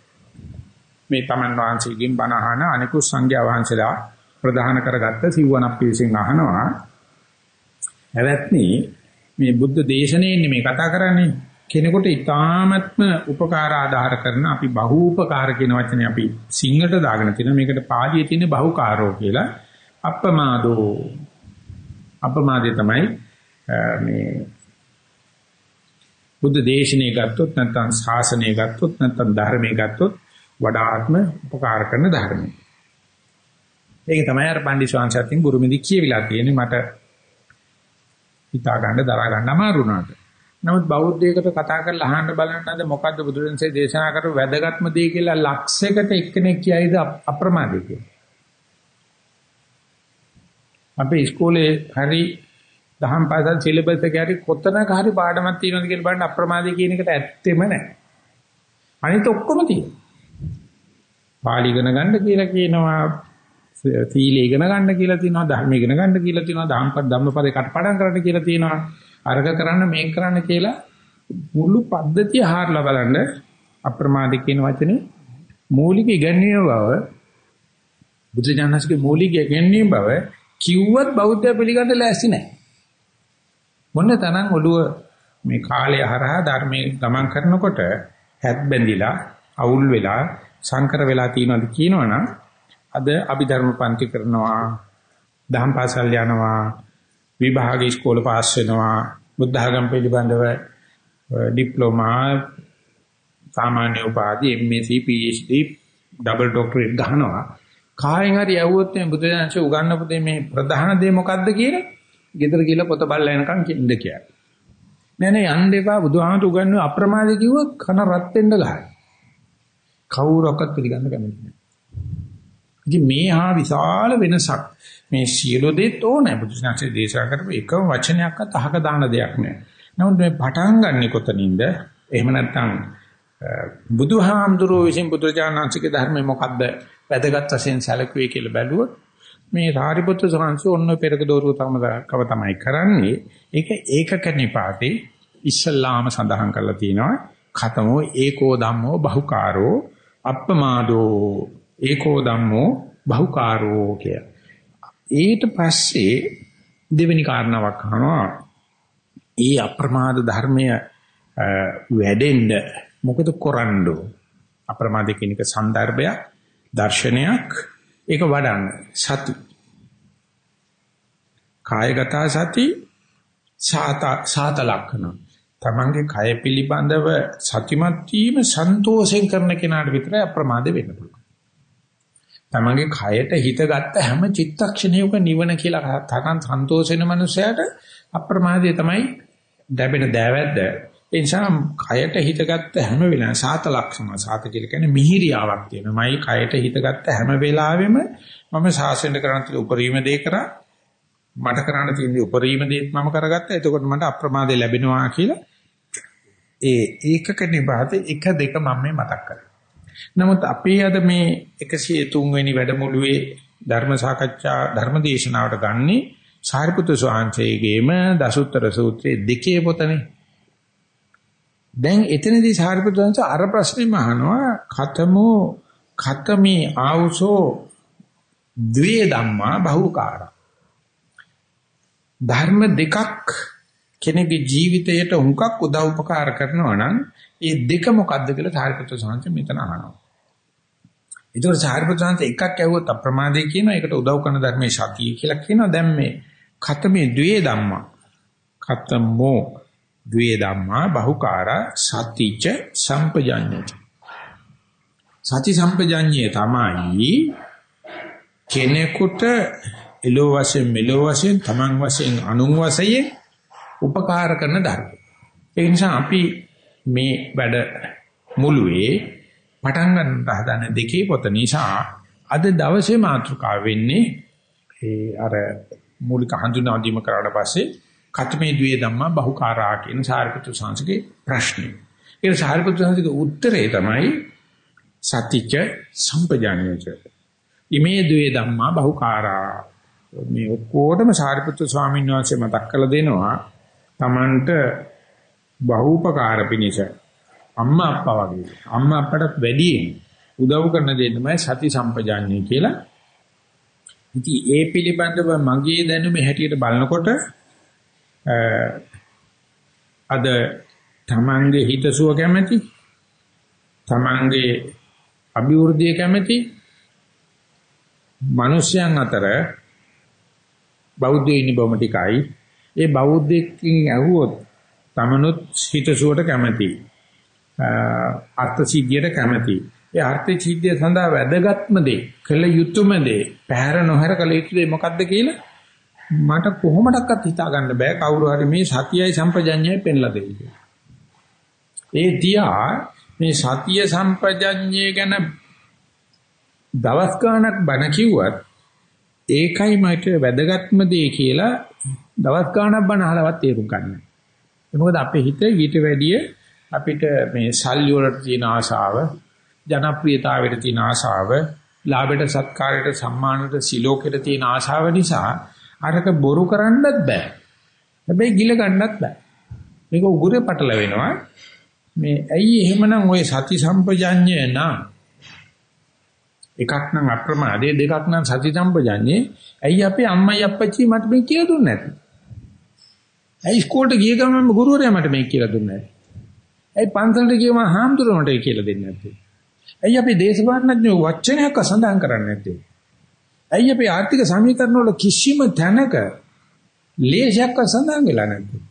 මේ තමන් වහන්සේගෙන් බණ අහන අනිකුත් සංඝයා වහන්සේලා ප්‍රදාන කරගත්ත සිව්වනක් පිළිසින් අහනවා. එවත්නි මේ බුද්ධ දේශනේ මේ කතා කරන්නේ. කෙනෙකුට ඊ타ත්ම උපකාර ආධාර කරන අපි බහූපකාර කියන වචනේ අපි සිංහලට දාගෙන තියෙනවා. මේකට පාලියේ තියෙන බහුකාරෝ කියලා. අප්‍රමාදෝ අප්‍රමාදේ තමයි මේ බුද්ධ දේශනේ ගත්තොත් නැත්නම් ශාසනය ගත්තොත් නැත්නම් ධර්මයේ ගත්තොත් වඩාත්ම උපකාර කරන ධර්මය. ඒක තමයි අර පණ්ඩිත ශාන්සත්තින් ගුරුමිදි කියවිලා තියෙන්නේ මට හිතා ගන්න දරා ගන්න අමාරු වුණාට. නමුත් බෞද්ධයෙකුට කතා කරලා අහන්න බලන්නද මොකද්ද බුදුරජාණන්සේ දේශනා කරපු වැදගත්ම දේ කියලා ලක්ෂයකට එක්කෙනෙක් කියයිද අප්‍රමාදී කියලා. අපේ ඉස්කෝලේ හරි දහම් පාසල් සිලබස් එකේ හරි කොතනක හරි පාඩමක් තියෙනවද කියලා බලන්න අප්‍රමාදී කියන එකට ඇත්තෙම නැහැ. අනිත ඔක්කොම තියෙනවා. පාලි ඉගෙන ගන්න කියලා කියනවා සීල ඉගෙන ගන්න කියලා තියෙනවා ධර්ම ඉගෙන ගන්න කියලා තියෙනවා ධම්පද ධම්මපදේ කටපාඩම් කරන්න කියලා තියෙනවා අර්ග කරන්න මේක කරන්න කියලා මුළු පද්ධතිය හාරලා බලන්න අප්‍රමාද කියන වචනේ මූලික ඉගැන්වීම බව බුදුජානකගේ මූලික ඉගැන්වීම බව කිව්වත් බෞද්ධය පිළිගන්න ලෑස්ති නැහැ මොන තරම් ඔළුව මේ කාලය හරහා ධර්මයේ ගමන් කරනකොට හැත් බැඳිලා අවුල් වෙලා සංකර වෙලා තියෙනවද කියනවනම් අද අභිධර්ම පන්ති කරනවා දහම් පාසල් යනවා විභාග ඉස්කෝල පාස් වෙනවා බුද්ධ ආගම පිළිබඳව ඩිප්ලෝමා සාමාන්‍ය උපාධි MSc PhD ඩබල් ડોක්ටරේට් ගහනවා. කායෙන් හරි යවුවොත් මේ බුදුදහමේ උගන්වපු මේ ප්‍රධාන දේ මොකද්ද කියලා ගෙදර ගිහලා පොත බලලා එනකන් කින්ද කියලා. නෑ නෑ යන්න එපා. බුදුහාමතු උගන්වන අප්‍රමාදී කිව්ව කන රත් වෙන්න ගහයි. කවුරක්වත් පිළිගන්න කැමති නෑ. ඉතින් මේ හා විශාල වෙනසක්. මේ සියලු දෙත් ඕනේ. බුදුසසුනේ දේශනා කරපු එකම වචනයක්වත් අහක දාන දෙයක් නෑ. නමුත් මේ පටන් ගන්නෙ කොතනින්ද? එහෙම නැත්නම් බුදුහාමුදුරුවෝ විසින් බුදුරජාණන්සේගේ ධර්මය මොකද්ද වැදගත් වශයෙන් සැලකුවේ කියලා බැලුවොත් මේ සාරිපුත්‍ර සාංශය ඔන්න පෙරක දෝරුව තමකව තමයි කරන්නේ. ඒක ඒකක නිපාතේ ඉස්සල්ලාම සඳහන් කරලා තියෙනවා. khතමෝ ඒකෝ ධම්මෝ බහුකාරෝ අප්පමාදෝ ඒකෝ ධම්මෝ බහුකාරෝ කිය. ඊට පස්සේ දෙවෙනි කාරණාවක් අහනවා. ඒ අප්‍රමාද ධර්මය වැඩෙන්න මොකද කරන්නේ අප්‍රමාද කියන එක સંદર્ભයක් දර්ශනයක්. ඒක වඩන්න. සති. කායගත සති සාත සාත ලක්ෂණ. තමන්ගේ කය පිළිබඳව සතිමත් වීම සන්තෝෂයෙන් කරන කෙනාට විතරයි අප්‍රමාද වෙන්න පුළුවන්. තමන්ගේ කයට හිතගත්ත හැම චිත්තක්ෂණයක නිවන කියලා තනන් සන්තෝෂ වෙන මනුස්සයාට අප්‍රමාදය තමයි දැබෙන දෑවැද්ද. ඒ නිසා කයට හිත ගත්ත හැම වෙලාවෙම සාත ලක්ෂණ සාත කියලා කියන්නේ මිහිරියාවක් තියෙනවා. මයි කයට හිත ගත්ත හැම වෙලාවෙම මම සාසෙන්ද කරන්න තියෙන උපරිම දේ කරා මට කරන්න තියෙන උපරිම දේත් මම කරගත්තා. එතකොට මට අප්‍රමාදේ ලැබෙනවා කියලා ඒ ඒකක නිබාතේ එක දෙක මම මේ මතක් කරා. නමුත් අපි අද මේ 103 වෙනි වැඩමුළුවේ ධර්ම සාකච්ඡා ධර්ම දේශනාවට ගන්නේ සාරිපුත්‍ර ස්වාමීන්ගේම දසුත්තර සූත්‍රයේ දෙකේ පොතනේ. දැන් එතනදී සාරිපුත්‍ර ස්වාමීන් අර ප්‍රශ්නේ අහනවා ඛතමෝ ඛතමේ ආවුසෝ ද්වේ ධම්මා බහුකාර. ධර්ම දෙකක් කෙනෙකුගේ ජීවිතයට හුඟක් උදව් උපකාර කරනවා නම් ඒ දෙක මොකද්ද කියලා සාරිපුත්‍ර සාන්ත මෙතන අහනවා. ඒතකොට සාරිපුත්‍ර සාන්ත එකක් ඇහුවොත් අප්‍රමාදේ කියනවා ඒකට උදව් කරන ධර්මයේ සතිය කියලා කියනවා. දැන් මේ ඛතමේ ද්වේ ධම්මා ඛතමෝ ද්වේ ධම්මා බහුකාරා සතිච සම්පජඤ්ඤති. සති සම්පජඤ්ඤය තමයි කෙනෙකුට එලෝ වශයෙන් මෙලෝ වශයෙන් තමන් වශයෙන් අනුන් වශයෙන් උපකාර කරන ධර්ම. ඒ නිසා අපි මේ වැඩ මුළුවේ පටන් ගන්න හදන දෙකේ පොත නිසා අද දවසේ මාතෘකාව වෙන්නේ ඒ අර මූලික හඳුනා දීම කරාට පස්සේ කතමේ ද්වේ ධම්මා බහුකාරා කියන සාරිපුත්‍ර සංස්කේ ප්‍රශ්නේ. ඒ සාරිපුත්‍ර සංස්කේ උත්තරේ තමයි සතිච සම්පජානියච. ඉමේ ද්වේ ධම්මා බහුකාරා. මේ ඔක්කොටම සාරිපුත්‍ර ස්වාමීන් වහන්සේ මතක් කරලා දෙනවා Tamanට බහූපකාර පිණිස අම්මා අප්පා වගේ අම්මා අප්පටත් වැඩියෙන් උදව් කරන දේ තමයි සති සම්පජාඤ්ඤය කියලා. ඉතින් ඒ පිළිබඳව මගේ දැනුමේ හැටියට බලනකොට අද තමන්ගේ හිතසුව කැමැති තමන්ගේ අභිවෘද්ධිය කැමැති මිනිස්යන් අතර බෞද්ධ ඉන්න බොම ටිකයි. ඒ බෞද්ධකින් ඇහුවොත් තමනුත් හිතසුවට කැමැති අර්ථ සිද්ධියට කැමැති. ඒ අර්ථ සිද්ධිය සඳහා වැදගත්ම දේ කළ යුතුයම දේ පැහැර නොහැර කළ යුතු දේ මොකක්ද කියලා මට කොහොමඩක්වත් හිතා ගන්න බෑ කවුරු හරි මේ සතියයි සම්පජඤ්ඤයයි පෙන්ලා දෙයි කියලා. ඒ තියා මේ සතිය සම්පජඤ්ඤය ගැන දවස් ගාණක් බණ කිව්වත් ඒකයි මට වැදගත්ම දේ කියලා දවස් ගාණක් බණ අහලවත් තේරුම් ගන්න. ඒ මොකද අපේ හිත ඊට වැඩිය අපිට මේ සල්ලි වලට තියෙන ආශාව, ජනප්‍රියතාවයට තියෙන ආශාව, ලාභයට සත්කාරයට සම්මානයට සිලෝකයට තියෙන ආශාව නිසා අරක බොරු කරන්නත් බෑ. හැබැයි ගිල ගන්නත් බෑ. මේක උගුරේ පටල වෙනවා. මේ ඇයි එහෙමනම් ওই සති සම්පජඤ්ඤය නා එකක් නම් අප්‍රමාදේ දෙකක් නම් සති සම්පජඤ්ඤේ ඇයි අපේ අම්මයි අප්පච්චි මට මේ කියලා දුන්නේ නැත්තේ? ඇයි ඉස්කෝලේට ගිය ගමන් ගුරුවරයා මට මේක කියලා දුන්නේ නැහැ? ඇයි පන්සලට ගියම හාමුදුරුවෝ මට ඒක කියලා දෙන්නේ නැත්තේ? ඇයි අපි දේශපාලනඥයෝ වචනයක් අසඳහන් කරන්නේ නැත්තේ? ඇයි අපි ආර්ථික සමීකරණ වල කිසිම තැනක ලේසියක් අසඳහන් වෙලා නැත්තේ?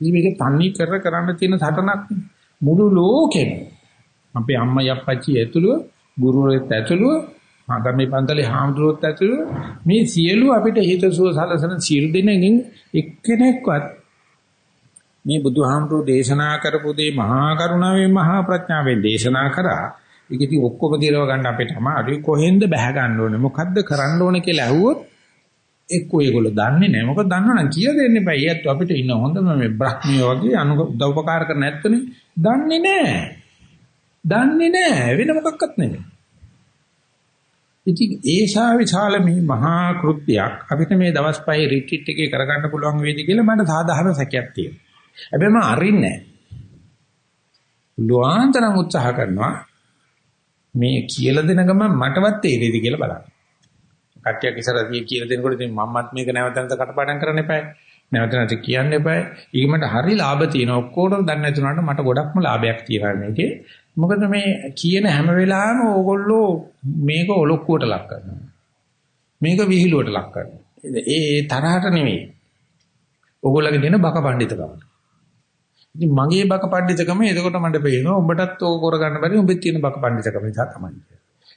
මේක තන්නේ කර කරන්න තියෙන සටනක් මුළු ලෝකෙම අපේ අම්මයි අප්පච්චි ඇතුළුව ගුරුවරයෙක් ඇතුළුව ආගමේ පන්තලේ හාමුදුරුවෝත් ඇතුළු මේ සියලු අපිට හිතසුව සලසන සියලු දෙනෙකින් එක්කෙනෙක්වත් මේ බුදුහාමුදුරුවෝ දේශනා කරපු දේ මහා කරුණාවෙන් මහා ප්‍රඥාවෙන් දේශනා කරා ඒක ඉතින් ඔක්කොම දිරව ගන්න අපිට අමාරුයි කොහෙන්ද බැහැ ගන්න ඕනේ? මොකද්ද කරන්න ඕනේ කියලා ඇහුවොත් එක්කෝ ඒගොල්ලෝ දන්නේ නැහැ. මොකද දන්නවනම් කියලා දෙන්න එපා. ඊයත් අපිට ඉන්න හොඳම මේ බ්‍රහ්මිය වගේ අනු උදව්පකාර කරන නැත්තනේ දන්නේ නැහැ. දන්නේ නැහැ. වෙන මොකක්වත් නෙමෙයි. ඉතින් ඒසා විශාල මේ මහා කෘත්‍යයක් අපිට මේ දවස් පහේ රිට්‍රීට් එකේ කරගන්න පුළුවන් වේද කියලා මට සාධාරණ සැකයක් තියෙනවා. හැබැයි මම අරින්නේ නැහැ. ලුවාන්තරම් උත්සාහ කරනවා මේ කියලා දෙන ගමන් මටවත් තේරෙයිද කියලා බලන්න. කට්ටියක් ඉස්සරහදී කියලා දෙනකොට ඉතින් මම්මත් මේක නැවත නැවත කටපාඩම් කරන්න එපායි. නැවත නැවත කියන්න එපායි. ඊගමට හරි ලාභ තියෙනවා. ඔක්කොටම දන්නේ නැතුනට මට ගොඩක්ම ලාභයක් තියෙනවා මේකේ. මොකද මේ කියන හැම වෙලාවෙම ඕගොල්ලෝ මේක ඔලොක්කුවට ලක් කරනවා. මේක විහිළුවට ලක් කරනවා. ඒ තරහට නෙමෙයි. ඕගොල්ලෝගේ දෙන බක පඬිතකම. ඉතින් මගේ බක පඬිතකම එතකොට මට පේනවා උඹටත් ඕක කරගන්න බැරි උඹෙත් තියෙන බක පඬිතකම නිසා තමයි.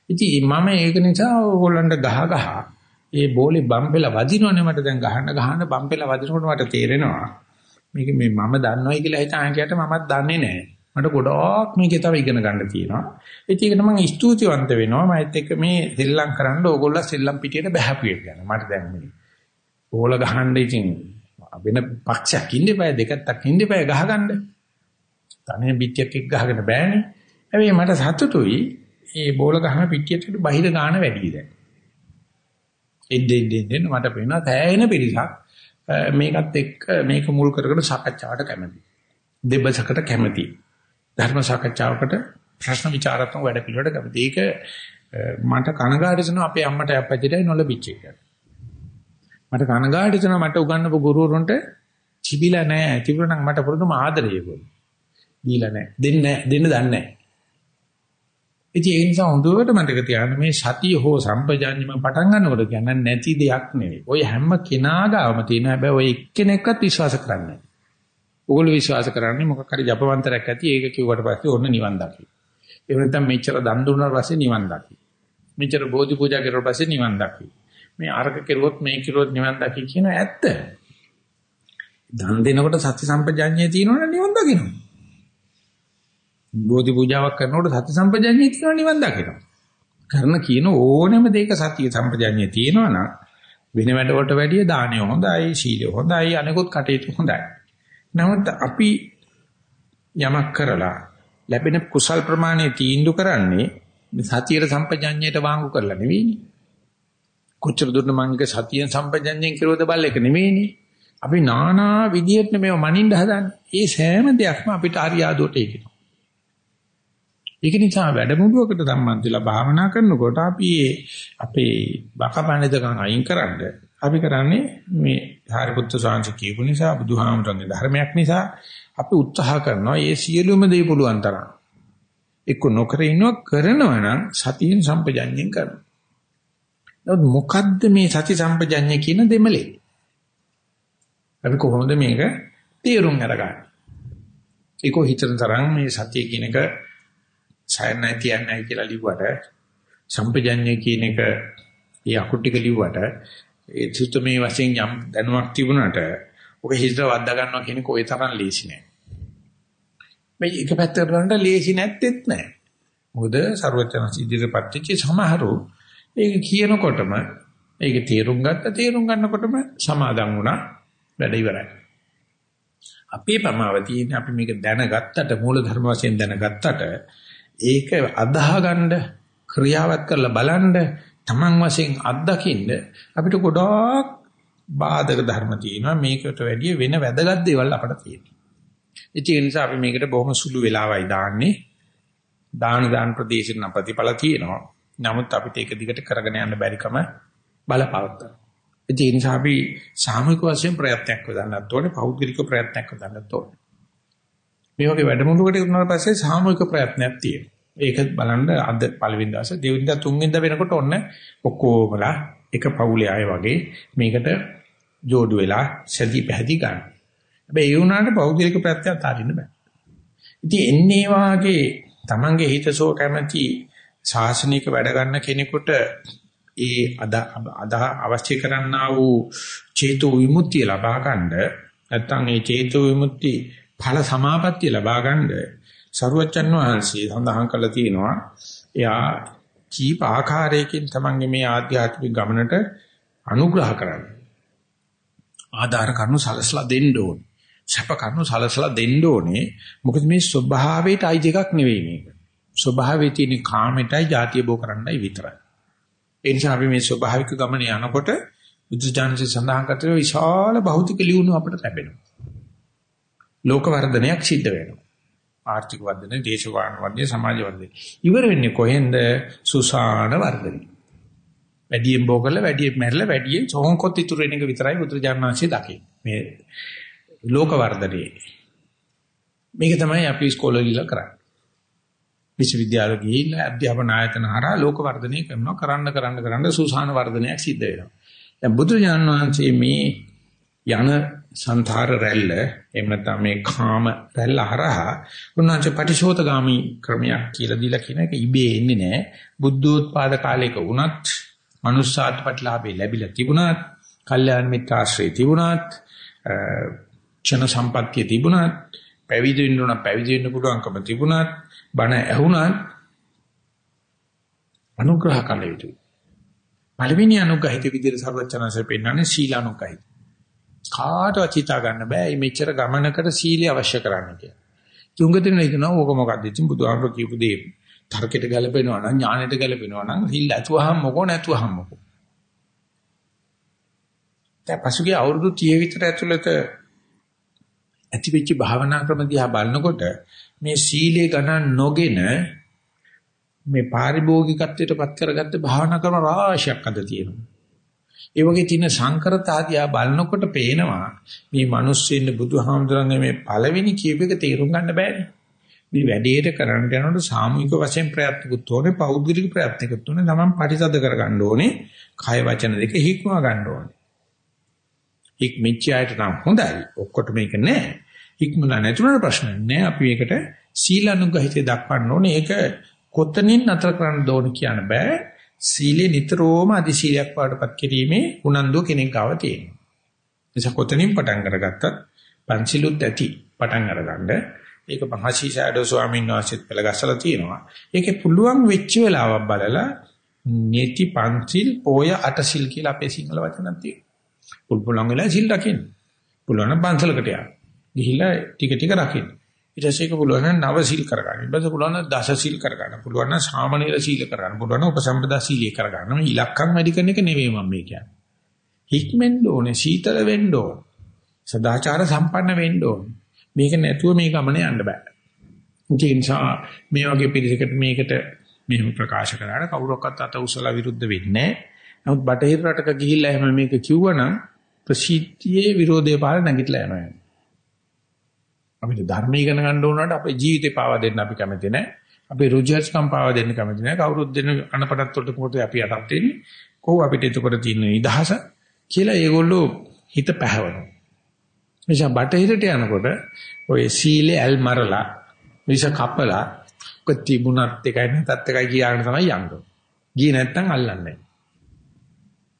ඉතින් මම ඒක නිසා ඕගොල්ලන්ට ගහ ගහ ඒ බෝලේ බම්පෙලා වදිනවනේ මට දැන් ගහන්න ගහන්න බම්පෙලා වදිනකොට මට තේරෙනවා මේක මේ මම දන්නවයි කියලා හිතාන කියට මමත් දන්නේ නැහැ. මට ගොඩක් මේකේ තව ඉගෙන ගන්න තියෙනවා. ඒකට මම ස්තුතිවන්ත වෙනවා. මයිත් එක්ක මේ සෙල්ලම් කරන්න ඕගොල්ලෝ සෙල්ලම් පිටියට බහැපු එක ගැන. මට දැන් මේ බෝල ගහන්න ඉතින් වෙන පක්ෂයක් ඉන්න බෑ දෙකක් ඉන්න බෑ ගහගන්න. තනිය පිටියක් එක්ක ගහගෙන බෑනේ. හැබැයි මට සතුටුයි මේ බෝල ගහන පිටියට බහිර ගාන වැඩි දැන්. එන්නේ එන්නේ මට පේනවා තෑයෙන පිරිසක් මේකත් එක්ක මේක මුල් කරගෙන සාකච්ඡාවට කැමති. දෙබසකට කැමති. ධර්ම සාකච්ඡාවකට ප්‍රශ්න විචාරාත්මක වැඩ පිළිවෙලට කැමති. ඒක මට කනගාටු වෙනවා අපේ අම්මට අප්පච්චිටයි නොලබිච්ච එක. මට කනගාටු වෙනවා මට උගන්වපු ගුරුවරුන්ට තිබිලා නැහැ. තිබුණා නම් මට පුරුදුම ආදරය ඒගොල්ලෝ. දීලා නැහැ. දෙන්නේ නැහැ. දෙන්න දන්නේ නැහැ. ඉතින් ඒ නිසා හොඳට මතක තියාගන්න මේ සතිය හෝ සම්පජාඤ්ඤම පටන් ගන්නකොට කියන්නේ නැති දෙයක් නෙවෙයි. ඔය හැම කෙනා ගාවම තියෙන හැබැයි ඔය එක්කෙනෙක්වත් විශ්වාස කරන්නේ නැහැ. ඕගොල්ලෝ විශ්වාස කරන්නේ මොකක් හරි ජපවන්තරයක් ඇති ඒක කිව්වට පස්සේ ඔන්න නිවන් දකි. ඒ වෙනතම් මෙච්චර දන් දුන්නාට පස්සේ නිවන් දකි. මෙච්චර බෝධි පූජා කරුවාට පස්සේ නිවන් දකි. මේ අරක කෙරුවොත් මේ කෙරුවොත් නිවන් දකි කියන ඇත්ත. දන් දෙනකොට සත්‍ය සම්පජාඤ්ඤය තියෙනවනේ නිවන් දකින්න. බෝධි පූජාවක් කරනකොට සත්‍ය සම්පජාඤ්ඤය තියෙනවා නිවන් දකිනවා. කරන කියන ඕනෑම දෙයක සත්‍ය සම්පජාඤ්ඤය තියෙනවා නම් වෙන වැඩ වලට වැඩිය දානය හොඳයි, සීලය හොඳයි, අනෙකුත් කටයුතු හොඳයි. නමුත් අපි යමක් කරලා ලැබෙන කුසල් ප්‍රමාණය තීන්දුව කරන්නේ සතියේ සම්පජාඤ්ඤයට වාංගු කරලා නෙවෙයිනේ. කොච්චර දුරට මංගක සතියෙන් සම්පජාඤ්ඤයෙන් කිරුවද බල් එක නෙවෙයිනේ. අපි নানা විදියට මේව මනින්න හදන්නේ. ඒ සෑම දෙයක්ම අපිට ආර්යාදුවට ඒකිනවා. ඒක නිසා වැඩමුළුවකට සම්බන්ධ වෙලා භාවනා කරනකොට අපි අපේ බකපණිදකම් අයින් කරන්න අපි කරන්නේ මේ සාරිපුත්‍ර සාංශ කියපු නිසා බුදුහාමුදුරන්ගේ ධර්මයක් නිසා අපි උත්සාහ කරනවා මේ සියලුම දේ පුළුවන් තරම් එක්ක නොකර ඉන්නව කරනවා නම් සතියෙන් සම්පජඤ්ඤයෙන් කරනවා. නමුත් මොකද්ද මේ සති සම්පජඤ්ඤය කියන දෙමලේ? අපි කොහොමද මේක තේරුම් අරගන්නේ? ඒක හිතන තරම් මේ සතිය කියන එක සයන්නයි තියන්නයි කියලා ලිව්වට සම්පජඤ්ඤය කියන එක ඒ අකුටි ටික ලිව්වට ඒ සුතමේ වශයෙන් යම් දැනුමක් තිබුණාට ඔක හිතට වද්දා ගන්නවා කියන එක ওই තරම් ලේසි නෑ. මේ එක පැත්තකට බලනට ලේසි නැත්තේත් නෑ. මොකද ਸਰවචන සිද්ධියටපත් වෙච්ච සමහරෝ ඒක කියනකොටම ඒක තේරුම් ගත්ත තේරුම් ගන්නකොටම සමාදන් වුණා වැඩ ඉවරයි. අපේ පමාවතී අපි මේක දැනගත්තට මූල ධර්ම වශයෙන් දැනගත්තට ඒක අදාහගන්න ක්‍රියාවත් කරලා බලන්න Taman වශයෙන් අත්දකින්න අපිට ගොඩාක් බාධක ධර්ම තියෙනවා මේකට වැඩිය වෙන වැදගත් දේවල් අපිට තියෙනවා. ඒ නිසා අපි මේකට බොහොම සුළු වෙලාවයි දාන්නේ. දාන දාන ප්‍රදේශන ප්‍රතිඵල තියෙනවා. නමුත් අපිට ඒක දිගට කරගෙන යන්න බැරිකම බලපවත්තා. ඒ නිසා අපි සාමූහික වශයෙන් ප්‍රයත්නයක් කරන්නත් ඕනේ, පෞද්ගලික ප්‍රයත්නයක් කරන්නත් ඕනේ. මේ වගේ වැඩමුළුවකට උනාට පස්සේ සාමූහික ප්‍රයත්නයක් තියෙනවා. ඒක බලන්න අද පළවෙනි දවසේ දෙවෙනිදා තුන්වෙනිදා වෙනකොට ඔන්න ඔක්කොමලා එක පවුලේ අය වගේ මේකට جوړු වෙලා සැදී පැහැදී ගන්න. හැබැයි ඒ වුණාට පෞද්ගලික ප්‍රත්‍යත් අරින්න බෑ. ඉතින් එන්නේ වාගේ Tamange හිතසෝ කැමැති ශාසනික වැඩ ගන්න කෙනෙකුට ඒ අද අද අවශ්‍ය කරන්නා වූ චේතු විමුක්තිය ලබා ගන්න නැත්නම් ඒ චේතු විමුක්ති ඵල සමාපත්තිය ලබා ගන්න සරුවච්චන් වහන්සේ සඳහන් කළා තියෙනවා එයා කීප ආකාරයකින් තමන්ගේ මේ ආධ්‍යාත්මික ගමනට අනුග්‍රහ කරන්නේ. ආධාර කරුණු සලසලා දෙන්න ඕනේ. සැප කරුණු සලසලා දෙන්න ඕනේ. මොකද මේ ස්වභාවයට අයිති එකක් නෙවෙයි මේක. ස්වභාවයේ තියෙන කාමයටයි ಜಾතිය බෝ කරන්නයි විතරයි ඒ නිසා අපි මේ ස්වභාවික ගමනේ යනකොට බුද්ධ සඳහන් කරේ විශාල භෞතික ලියුණු අපිට ලැබෙනවා ලෝක වර්ධනයක් සිද්ධ වෙනවා. ආර්ථික වර්ධනය, දේශපාලන වර්ධනය, සමාජ වර්ධනය. ඉවර වෙන්නේ කොහෙන්ද? සුසාන වර්ධනය. වැඩියෙන් බෝ කරලා වැඩියෙන් මැරලා වැඩියෙන් සෝන්කොත් ඉතුරු වෙන එක විතරයි බුදුරජාණන්සේ දකින්නේ. මේ ලෝක වර්ධනයේ. මේක තමයි අපි ඉස්කෝලේ ගිහලා කරන්නේ. විශ්වවිද්‍යාල ගිහිල්ලා අධ්‍යාපන ආයතන හරහා ලෝක වර්ධනය කරනවා කරන්න කරන්න කරන්න සුසාන වර්ධනයක් සිද්ධ වෙනවා. දැන් බුදුරජාණන් වහන්සේ මේ යන සංධාර රැල්ල එහෙම නැත්නම් මේ කාම රැල්ල හරහා උන්වහන්සේ පටිශෝතගාමි ක්‍රමයක් කියලා දීලා කියන එක ඉබේ එන්නේ නැහැ බුද්ධෝත්පාද කාලයක වුණත් මනුස්සාත් ප්‍රතිලාභේ ලැබිලා තිබුණත් කල්යාණ මිත්‍රාශ්‍රේ තිබුණත් ක්ෂණ සම්පත්තිය තිබුණත් පැවිදි වෙන්න උන පැවිදි වෙන්න පුළුවන්කම තිබුණත් බණ ඇහුණත් අනුග්‍රහ කළ යුතුයි පළවෙනි අනුග්‍රහිත විදිහට සර්වචනanse පෙන්වන්නේ සීලානුග්‍රහිත කාටවත් හිතා ගන්න බෑ මේ මෙච්චර ගමනකට සීලය අවශ්‍ය කරන්න කියලා. තුංග දෙන හිතනවා ඕක මොකද්ද? ඉතින් බුදුහාමුදුරු කියපු දේ තර්කයට ගැලපෙනවා නම් ඥාණයට ගැලපෙනවා නම් සීල් ඇතුවහම මොකෝ නැතුවහම මොකෝ. දැන් පසුගිය අවුරුදු 30 විතර ඇතුළත ඇතිවෙච්ච භාවනා ක්‍රම දිහා බලනකොට මේ සීලේ ගණන් නොගෙන මේ පාරිභෝගිකත්වයට පත් කරගත්ත භාවනා ක්‍රම රාශියක් අද තියෙනවා. ඒ වගේ තියෙන සංකරතාදියා බලනකොට පේනවා මේ මිනිස්සුින්න බුදුහාමුදුරන්ගේ මේ පළවෙනි කීප එක තේරුම් ගන්න බෑනේ. මේ වැඩේට කරන්න යනකොට සාමූහික වශයෙන් ප්‍රයත්නකුත් ඕනේ, පෞද්ගලික ප්‍රයත්නකුත් ඕනේ. තමන් පරිසද කරගන්න ඕනේ. කය වචන දෙක හික්මව ගන්න ඕනේ. හික්මිච්චයට නම් හොඳයි. ඔක්කොට මේක නෑ. හික්මලා නැතුනට ප්‍රශ්න නෑ. අපි ඒකට සීලානුගහිතේ දක්වන්න ඕනේ. ඒක කොතනින් නතර කරන්න ඕන කියන්න බෑ. සීලේ නිතරම අදි සීලයක් වඩපත් කිරීමේ උනන්දු කෙනෙක් ආව තියෙනවා. එනිසා කොතනින් පටන් අරගත්තත් පංචිලුත් ඇති පටන් අරගන්න. ඒක මහසි ෂැඩෝ ස්වාමීන් වහන්සේත් පෙළගස්සලා තියෙනවා. ඒකේ පුළුවන් වෙච්ච වෙලාවක් බලලා නිති පංචිල් පොය අටසිල් කියලා අපේ සිංහල වචනක් තියෙනවා. පුළුවන් වෙලා සිල් රකින්න. පුළුවන් නම් පන්සලකට යන්න. ගිහිල්ලා ටික ටික රකින්න. ඊට පස්සේ ඒක පුළුවන් නම් නව සීල් කරගන්න. ඊට පස්සේ පුළුවන් නම් දස සීල් කරගන්න. පුළුවන් නම් සාමනීර සීල කරගන්න. පුළුවන් නම් උපසම්පදා සීලිය කරගන්න. මේ ඉලක්කම් වැඩි කරන එක නෙවෙයි මම මේ කියන්නේ. හික්මෙන්න ඕනේ, සීතල වෙන්න ඕනේ. සදාචාර සම්පන්න වෙන්න ඕනේ. මේක නැතුව මේ ගමන යන්න බෑ. ඒ නිසා මේ වගේ පිළිසකට මේකට මෙහෙම ප්‍රකාශ කරාට කවුරක්වත් අත උසලා විරුද්ධ වෙන්නේ නැහැ. නමුත් බටහිර රටක ගිහිල්ලා එහෙම මේක කිව්වනම් ප්‍රසිද්ධියේ විරෝධය පාර නැගිටලා යනවා. අපිට ධර්ම ඉගෙන ගන්න ඕනට අපේ ජීවිතේ පාවා දෙන්න අපි කැමති නැහැ. අපේ රුචියස්කම් පාවා දෙන්න කැමති නැහැ. කවුරුත් දෙන අනපටත් වලට කොහොමද අපි යටත් වෙන්නේ? කොහොම අපිට එතකොට තියෙන නිදහස කියලා ඒගොල්ලෝ හිත පැහැවනවා. නිසා බටහිරට යනකොට ඔය සීලේ ඇල් මරලා විස කපලා කොතිබුණත් එකයි නැතත් එකයි කියාගෙන තමයි යන්නේ. ගියේ නැත්තම් අල්ලන්නේ නැහැ.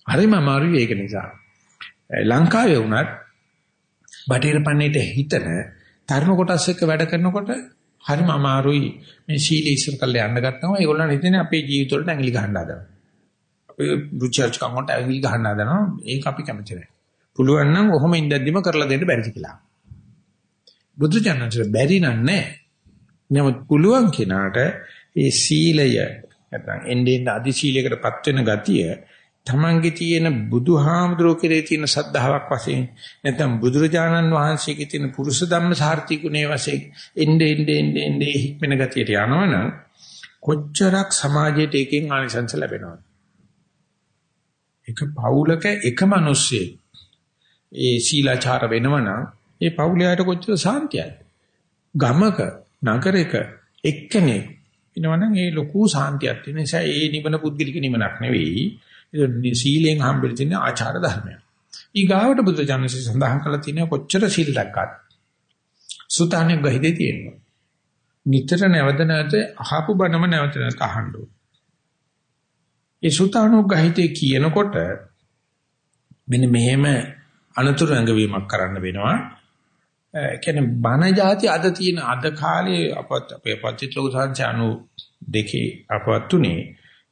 හරිම අමාරුයි ඒක නිසා. ලංකාවේ වුණත් බටහිර පන්නේට හිතන තරුණ කොටස් එක්ක වැඩ කරනකොට හරිම අමාරුයි මේ සීල ඉස්සර කල්ලා යන්න ගත්තම ඒගොල්ලන් හිතන්නේ අපේ ජීවිත වලට ඇඟිලි ගහන්න හදනවා. අපේ රුචර්ච් කමකට ඇඟිලි ගහන්න හදනවා. ඒක අපි කැමති නැහැ. පුළුවන් නම් ඔහොම ඉඳද්දිම කරලා දෙන්න බැරිද කියලා. බුදු ජානන්තර බැරි නන්නේ. නමුත් පුළුවන් කෙනාට ඒ සීලය නැත්නම් එන්නේ අදි සීලයකටපත් වෙන ගතිය තමන්ගේ තියෙන බුදුහාමුදුරුවෝ කෙරේ තියෙන සද්ධාාවක් වශයෙන් නැත්නම් බුදුරජාණන් වහන්සේගේ තියෙන පුරුෂ ධම්ම සාර්ථි ගුණේ වශයෙන් එnde ende ende ende හික්මන ගතියට යනවනම් කොච්චරක් සමාජයට එකෙන් ආනිසංස ලැබෙනවද? එක පවුලක එක මිනිස්සේ ඒ සීලාචාර වෙනවනම් ඒ පවුලයට කොච්චර සාන්තියද ගමක නගරයක එක්කෙනෙක් ඉනවනම් ඒ ලොකු සාන්තියක් තියෙන නිසා ඒ නිවන පුද්ගලික නිවනක් නෙවෙයි. ඒක සීලෙන් හම්බෙලා තියෙන ආචාර ධර්මයක්. ඊගාවට බුදු ජානසී සඳහන් කළා තියෙන කොච්චර සීල් රැක්කත් සුතානේ ගහිතේ තියෙනවා. නිතර නැවත නැවත අහපු බණම නැවත නැවත අහන්න ඒ සුතානෝ ගහිතේ කියනකොට මෙන්න මෙහෙම අනතුරු ඇඟවීමක් කරන්න වෙනවා. ඒ කියන්නේ බණ જાති අද තියෙන අද කාලේ අපත් අපේ පත්‍චිත් ලෝක සංචානු දෙකේ අපවත් තුනේ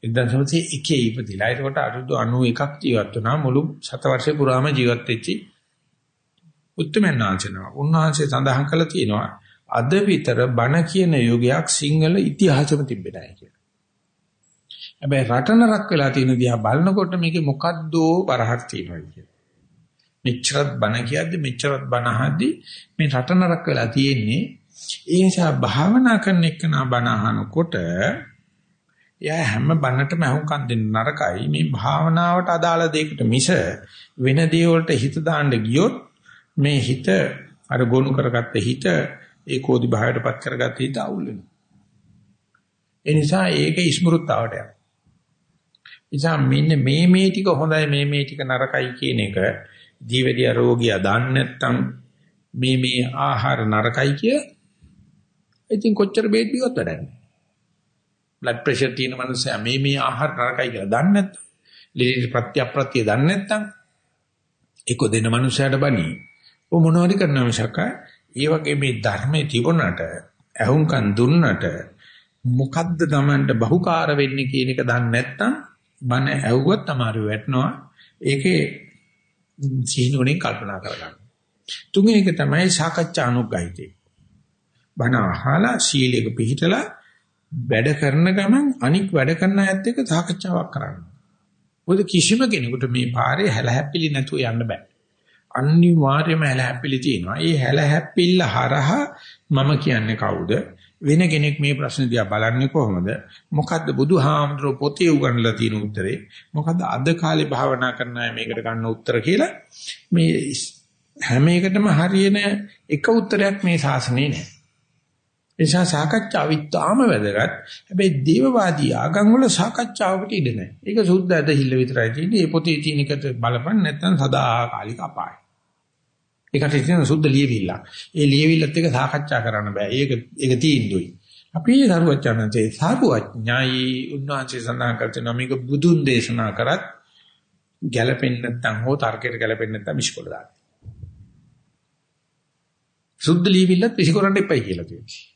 1901 ඉපදිලා. ඒකට අරුදු 91ක් ජීවත් වුණා මුළු සතවර්ෂේ පුරාම ජීවත් වෙච්චි උත්තරමනාංශනවා. උන්වහන්සේ සඳහන් කළා තියෙනවා අද විතර බණ කියන යුගයක් සිංහල ඉතිහාසෙම තිබෙන්නේ නැහැ කියලා. හැබැයි රටනරක් වෙලා තියෙන දිහා බලනකොට මේකේ මොකද්දෝ බරහක් තියෙනවා කියලා. මෙච්චරත් බණ කියද්දි මෙච්චරත් බණ අහද්දි මේ රටනරක් වෙලා තියෙන්නේ ඒ නිසා භාවනා කරන එක නා බණ අහනකොට එයා හැම බණටම අහුම්කම් දෙන්න නරකයි. මේ භාවනාවට අදාළ දෙයකට මිස වෙන දේ වලට හිත දාන්න ගියොත් මේ හිත අර ගොනු කරගත්ත හිත ඒකෝදි භාවයටපත් කරගත්ත හිත අවුල් වෙනවා. ඒ නිසා ඒක ඉස්මෘතාවට යනවා. නිසා මෙන්න මේ මේ ටික හොඳයි මේ මේ ටික නරකයි කියන එක ජීවදියා රෝගියා දන්නේ නැත්නම් මේ මේ ආහාර නරකයි කිය ඉතින් කොච්චර බේත් බිවත් වැඩන්නේ බ්ලඩ් ප්‍රෙෂර් තියෙන මනුස්සයා මේ මේ ආහාර නරකයි කියලා දන්නේ නැත්නම් ලීලි ප්‍රත්‍ය අප්‍රත්‍ය දන්නේ නැත්නම් ඒක දෙන මනුස්සයාට බණී. ඔ මොනවද කරනවා මිසක ඒ වගේ මේ ධර්මයේ තිබුණාට ඇහුම්කන් දුන්නට මොකද්ද Tamanට බහුකාර වෙන්නේ කියන එක දන්නේ නැත්නම් බණ ඇහුවොත් අමාරු වෙටනවා. ඒකේ සීනුවණින් කල්පනා කරගන්න. තුන්වෙනි එක තමයි සාකච්ඡා අනුග්‍රහිතේ. බණ අහලා සීලයක පිළිහිටලා වැඩ කරන ගමන් අනික් වැඩ කරන අයත් එක්ක සාකච්ඡාවක් කරන්න. මොකද කිසිම කෙනෙකුට මේ පාරේ හැලහැප්පිලි නැතුව යන්න බෑ. අනිවාර්යයෙන්ම හැලහැප්පිලි තියෙනවා. ඒ හැලහැප්පිල්ල හරහා මම කියන්නේ කවුද? වෙන කෙනෙක් මේ ප්‍රශ්න දිහා බලන්නේ කොහොමද? මොකද්ද බුදුහාමුදුරුවෝ පොතේ උගන්වලා තියෙන උත්තරේ? මොකද්ද අද කාලේ භාවනා කරන අය මේකට ගන්න උත්තර කියලා මේ හැම එකටම හරියන එක උත්තරයක් මේ ශාසනයේ නැහැ. නිසා සාකච්ඡාව ඉතාම වැදගත්. හැබැයි දේවවාදී ආගම් වල සාකච්ඡාවකට ඉඩ නැහැ. ඒක සුද්ධ ඇදහිල්ල විතරයි තියෙන්නේ. මේ පොතේ තියෙන එකට බලපන් නැත්නම් සදාකාලික අපායයි. ඒකට කියන සුද්ධ ලියවිල්ල. ඒ ලියවිල්ලත් එක සාකච්ඡා කරන්න බෑ. ඒක ඒක තීන්දුවයි. අපි සරුවචනන්සේ සාපුවඥායි උන්වහන්සේ සඳහන් කරන මේක බුදුන් දේශනා කරත් ගැළපෙන්නේ නැත්නම් හෝ තර්කයට ගැළපෙන්නේ නැත්නම් විශ්කොල දාන්න. සුද්ධ ලියවිල්ලත් විශ්කොරන්න එපයි කියලා තියෙනවා.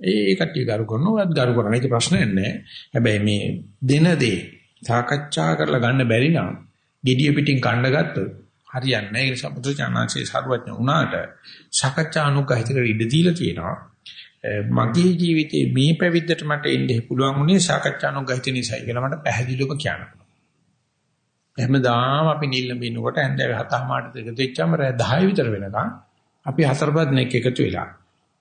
ඒ කට්ටිය ගරු කරනවාත් ගරු කරන එක ප්‍රශ්නයක් නෑ. හැබැයි මේ දෙන දේ සාකච්ඡා කරලා ගන්න බැරි නම් gediya pitin කණ්ඩ ගත්තොත් හරියන්නේ නැහැ. ඒ නිසා බුදුචානන්සේ සර්වඥ වුණාට සාකච්ඡා අනුගහිතකට ඉඩ දීලා තියෙනවා. මගේ ජීවිතේ මේ පැවිද්දට මට එන්න පුළුවන් වුණේ සාකච්ඡා අනුගහිත නිසායි කියලා මට පැහැදිලිවම කියන්න පුළුවන්. හැමදාම අපි නිල්ලඹ ඉන්නකොට ඇන්දෑවේ හතම මාට දෙක දෙච්චම රෑ 10 විතර වෙනකන් අපි හතරපත් නෙක් එකතු වෙලා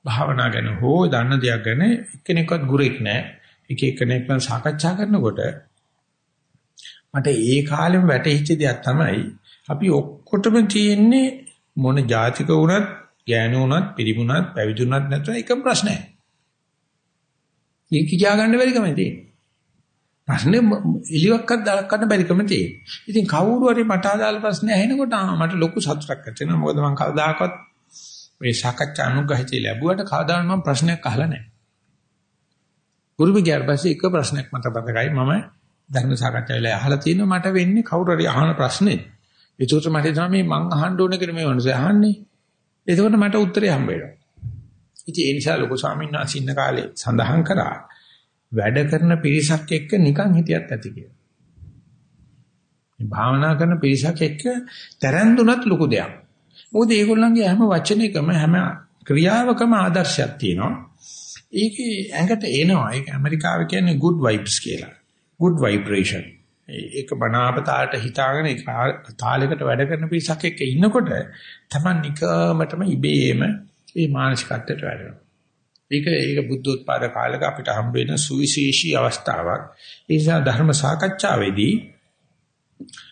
භාවනා ගැන හෝ දන්න දෙයක් ගැන එක්කෙනෙක්වත් ගුරෙක් නැහැ. එක එක්කෙනෙක්ම සාකච්ඡා කරනකොට මට ඒ කාලෙම වැටහිච්ච දෙයක් තමයි අපි ඔක්කොටම තියෙන්නේ මොන જાතික වුණත්, ගෑනු වුණත්, පිරිමුණත්, පැවිදුණත් නැත්නම් එක ප්‍රශ්නයක්. ඒක කියා ගන්න බැරි කමයි තියෙන්නේ. ප්‍රශ්නේ එලියක්වත් දාලා ගන්න බැරි කම තියෙන්නේ. ඉතින් කවුරු හරි මට අදාළ ප්‍රශ්න ඇහෙනකොට මට ලොකු සතුටක් ඇති වෙනවා. මොකද මම කවදාකවත් මේ සාකච්ඡා අනුග්‍රහිතය ලැබුවට කවදාවත් මම ප්‍රශ්නයක් අහලා නැහැ. ගුරුමි ගියාට පස්සේ එක ප්‍රශ්නයක් මට බතකයි මම ධර්ම සාකච්ඡාවේලා අහලා තියෙනවා මට වෙන්නේ කවුරු හරි අහන ප්‍රශ්නේ ඒකට මට තමයි මං අහන්න ඕනේ කියලා මේ වන්සේ අහන්නේ. එතකොට මට උත්තරේ හම්බ වෙනවා. ඉතින් ඒ නිසා ලොකු ස්වාමීන් වහන්සේ ඉන්න කාලේ සඳහන් කරා වැඩ කරන පිරිසක් එක්ක නිකන් හිටියත් ඇති කියලා. මේ භාවනා කරන පිරිසක් එක්ක තරන්දුනත් ලොකු දෙයක්. මොකද ඒගොල්ලන්ගේ හැම වචනයකම හැම ක්‍රියාවකම ආදර්ශයක් තියෙනවා. ඒකේ ඇඟට එනවා. ඒක ඇමරිකාවේ කියන්නේ good vibes කියලා. good vibration. ඒක බණාපතාලට හිතාගෙන තාලයකට වැඩ කරන පිරිසක් එක්ක ඉන්නකොට Taman නිකමටම ඉබේම මේ මානසිකත්වයට වැඩෙනවා. ඒක ඒක බුද්ධෝත්පාද කාලයක අපිට හම්බ වෙන සුවිශේෂී අවස්ථාවක්. ඒ නිසා ධර්ම සාකච්ඡාවේදී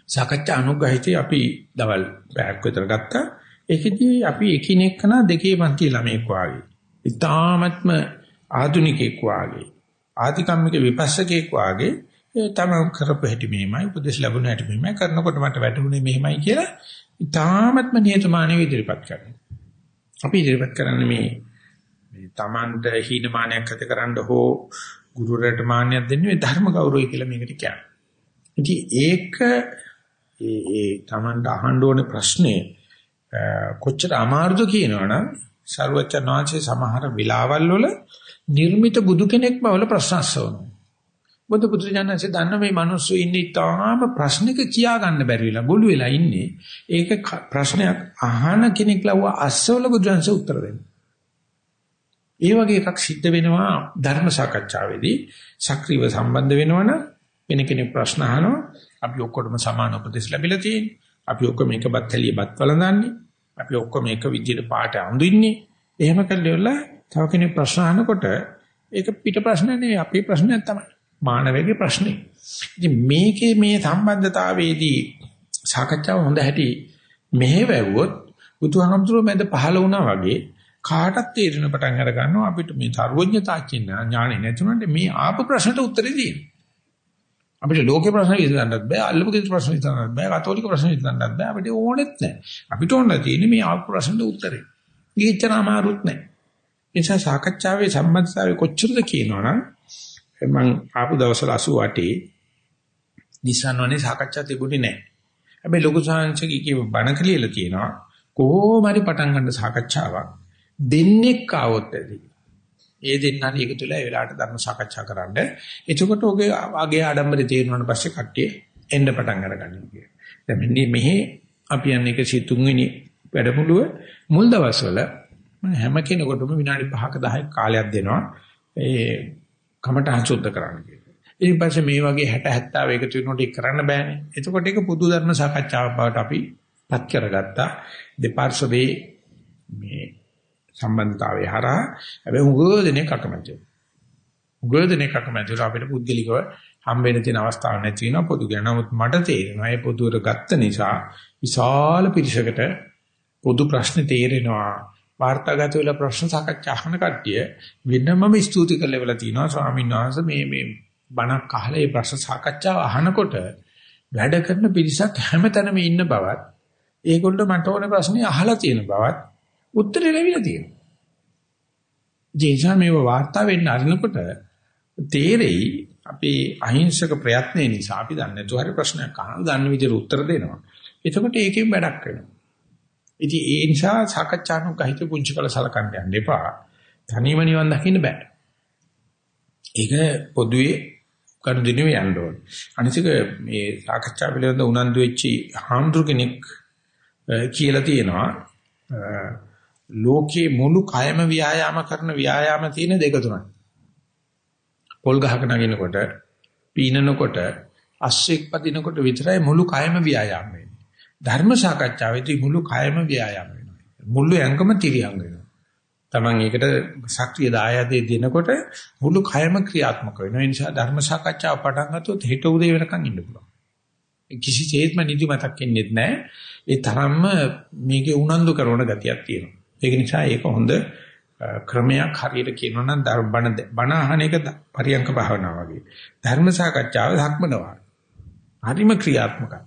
සාකච්ඡා අනුග්‍රහිතේ අපි දවල් පැයක් විතර ගත්තා. ඒකෙදී අපි එකිනෙකන දෙකේ පන්ති ළමෙක් වාගේ. ඊ타ත්ම ආධුනිකෙක් වාගේ. ආධිකම්මික විපස්සකෙක් වාගේ ඒ තමයි කරපු හැටි මෙහෙමයි උපදේශ ලැබුණ හැටි මෙහෙමයි කරනකොට මට වැටුනේ මෙහෙමයි කියලා ඉතාමත්ම නියතමානීව ඉදිරිපත් කරනවා. අපි ඉදිරිපත් කරන්නේ මේ මේ Tamanට හීනමානයක් ඇති කරන්න හෝ ගුරුවරට මාන්නයක් දෙන්නේ මේ ධර්ම ගෞරවය කියලා මේකට කියන්නේ. ඉතින් ඒක ඒ ඒ Tamanට අහන්න ඕනේ ප්‍රශ්නේ කොච්චර අමාරුද කියනවනම් ਸਰවචන් වහන්සේ සමහර වෙලාවල් වල නිර්මිත බුදු කෙනෙක් බවල ප්‍රශ්න අසවනවා. බුදු පුත්‍රයන්න්සේ දන්න මේ මිනිස්සු ඉන්නේ තාම ප්‍රශ්නික කියා ගන්න බැරි වෙලා ගොළු වෙලා ඉන්නේ. ඒක ප්‍රශ්නයක් අහන කෙනෙක් ලව්ව අස්සවල බුදුන්සේ උත්තර දෙන්න. ඒ වගේ එකක් සිද්ධ වෙනවා ධර්ම සාකච්ඡාවේදී සක්‍රීයව සම්බන්ධ වෙනවනම් වෙන කෙනෙක් ප්‍රශ්න අහනවා අපි ඔක්කොටම සමාන උපදෙස් ලැබිලා තියෙන්නේ. අපි ඔක්කොම එක බත් හැලිය බත් වළඳන්නේ. අපි ඔක්කොම එක විදිහට පාට අඳින්නේ. එහෙම කළේවලා තව කෙනෙක් ප්‍රශ්න අහනකොට ඒක පිට ප්‍රශ්න නෙවෙයි අපේ ප්‍රශ්නයක් තමයි. මානවයේ ප්‍රශ්නේ. ඉතින් මේකේ මේ සම්බන්ධතාවයේදී සාකච්ඡාව හොඳ හැටි මෙහෙවැවුවොත් බුදුහාමුදුරුවෝ මැද පහළ වුණා වගේ කාටත් තේරෙන පටන් අර ගන්නවා අපිට මේ සර්වඥතා කියන ඥානෙ නැතුණට මේ ආපු ප්‍රශ්නට උත්තරේ දෙන්න. අපිට ලෝකේ ප්‍රශ්න විසඳන්නත් බෑ අල්ලපු කිසි ප්‍රශ්න විසඳන්නත් බෑ කතෝලික ප්‍රශ්න විසඳන්නත් බෑ අපිට ඕනෙත් නෑ. අපිට ඕන තියෙන්නේ මේ ආපු ප්‍රශ්නට උත්තරේ. ඊච්චන අමාරුත් නෑ. ඒ නිසා සාකච්ඡාවේ සම්බන්ධතාවය කොච්චරද කියනවනම් මම ආපු දවස්වල 88 Nissan වනේ සාකච්ඡා තිබුණේ නැහැ. හැබැයි ලොකු සාංශකී කියව බණ කියලා තියෙනවා කොහොම හරි පටන් ගන්න සාකච්ඡාවක් දෙන්නෙක් ආවොත් ඇති. ඒ දෙන්නා එකතු වෙලා ඒ වෙලාවට ධර්ම සාකච්ඡා කරන්න. එතකොට ඔගේ අගේ ආඩම්බරේ තේරුණාට පස්සේ කට්ටිය එන්න පටන් අරගන්නවා කියන්නේ. දැන් මෙන්න මෙහි අපි යන්නේ 103 වෙනි වැඩමුළුව මුල් දවස්වල හැම කෙනෙකුටම විනාඩි 5ක 10ක කාලයක් දෙනවා. ඒ කමටහන් සුද්ධ කරන්න කියලා. ඊට පස්සේ මේ වගේ 60 70 එකතු වෙනකොට ඒක කරන්න බෑනේ. එතකොට ඒක පුදු ධර්ම සාකච්ඡාවක් බවට අපි පත් කරගත්තා. දෙපාර්ශවයේ මේ සම්බන්ධතාවය හරහා හැබැයි උගෝ දෙනෙක් අකමැති. උගෝ දෙනෙක් අකමැති අපිට පුද්ගලිකව හම්බ වෙන තියෙන අවස්ථාවක් නැති වෙනවා පොදු ගැන. නමුත් මට තේරෙනවා මේ පොදුවට ගත්ත නිසා විශාල පිරිසකට පොදු ප්‍රශ්න තේරෙනවා. වාර්තාගත වෙලා ප්‍රශ්න සාකච්ඡා අහන කට්ටිය වෙනමම ස්තුති කරලා තියෙනවා ස්වාමීන් වහන්සේ මේ මේ බණක් අහලා මේ ප්‍රශ්න සාකච්ඡාව අහනකොට වැඩ කරන පිරිසක් හැමතැනම ඉන්න බවත් ඒගොල්ලෝ මට ඕනේ ප්‍රශ්නේ අහලා තියෙන බවත් උත්තරේ ලැබිලා තියෙනවා. ජේසා මේව වාර්තා වෙන්න අරිනකොට තේරෙයි අපේ අහිංසක ප්‍රයත්නේ නිසා අපි දන්නේ නැතුව හරි ප්‍රශ්නයක් අහනවා දන්න විදිහට උත්තර දෙනවා. එතකොට ඒකෙන් වැඩක් වෙනවා. ඉතින් ඒ නිසා සාකච්ඡානුගහිත පුංචි කළ සලකන්න යන්න එපා. තනියම නිවන් දකින්න බෑ. ඒක පොදුවේ කනුදිනේ යන්න ඕන. අනිතික මේ සාකච්ඡා පිළිබඳ උනන්දු වෙච්චි හාමුදුර කෙනෙක් කියලා තියෙනවා ලෝකේ මුළු කයම ව්‍යායාම කරන ව්‍යායාම තියෙන දෙක තුනක්. පොල් ගහක නගිනකොට, පීනනකොට, අස්සෙක් පදිනකොට විතරයි මුළු කයම ව්‍යායාම වෙන්නේ. ධර්ම සාකච්ඡාවේදී මුළු කයම ව්‍යායාම වෙනවා. මුළු ඇඟම තිරියම් වෙනවා. Taman ඒකට සක්‍රීය දායදේ දෙනකොට මුළු කයම ක්‍රියාත්මක වෙනවා. ඒ නිසා ධර්ම සාකච්ඡාව පටන් ගත්තොත් හෙට උදේ වෙනකන් ඉන්න පුළුවන්. කිසිසේත්ම නිදිමතක් එන්නේ නැහැ. ඒ තරම්ම මේකේ උනන්දු කරන ගතියක් තියෙනවා. ඒක නිසා ඒක හොඳ ක්‍රමයක් හරියට කියනවා නම් බණ බණ අහන එක පරියංක භාවනාව වගේ. ධර්ම සාකච්ඡාව ධක්මනවා. හරිම ක්‍රියාත්මකයි.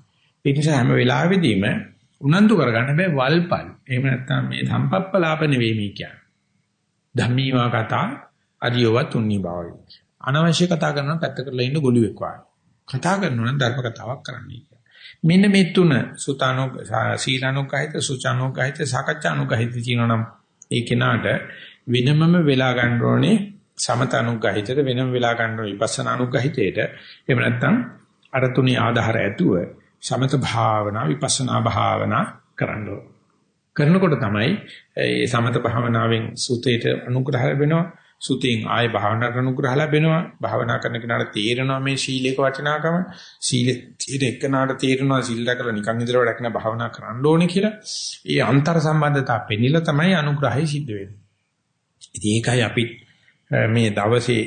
ඒ නිසා හැම වෙලාවෙදීම උනන්දු කරගන්න බෑ වල්පල්. එහෙම නැත්නම් මේ සම්පප්පලාප නෙවෙයි මේ කියන්නේ. ධම්මීවා කතා අරියවත් උන්නි බවයි. අනවශ්‍ය කතා කරනවා පැත්ත කරලා ඉන්න ගොළුෙක් වගේ. කතා කරනවා නම් ධර්ම කතාවක් කරන්නයි. මෙන්න මේ තුන සුතානෝ සීලානුගහිත සුචානුගහිත සාකච්ඡානුගහිත කියනනම් ඒ කෙනාට වෙනමම වෙලා ගන්න ඕනේ සමතනුගහිතට වෙනම වෙලා ගන්න ඕනේ විපස්සනානුගහිතයට. එහෙම නැත්නම් අර තුනේ ආධාර ඇතුව සමත භාවනා විපස්සනා භාවනා කරන්න කරනකොට තමයි මේ සමත භාවනාවෙන් සුතේට අනුග්‍රහ ලැබෙනවා. සුතෙන් ආය භාවනා කරනුග්‍රහ ලැබෙනවා. භාවනා කරන කෙනාට තේරෙනවා මේ සීලේක වටිනාකම. සීලෙ තියෙන එකනාට තේරෙනවා සීල් රැකලා නිකන් ඉඳලා වැඩක් නෑ භාවනා කරන්න ඕනේ කියලා. ඒ අන්තර් සම්බන්ධතාව පෙන්නලා තමයි අනුග්‍රහය සිද්ධ වෙන්නේ. ඉතින් ඒකයි අපි මේ දවසේ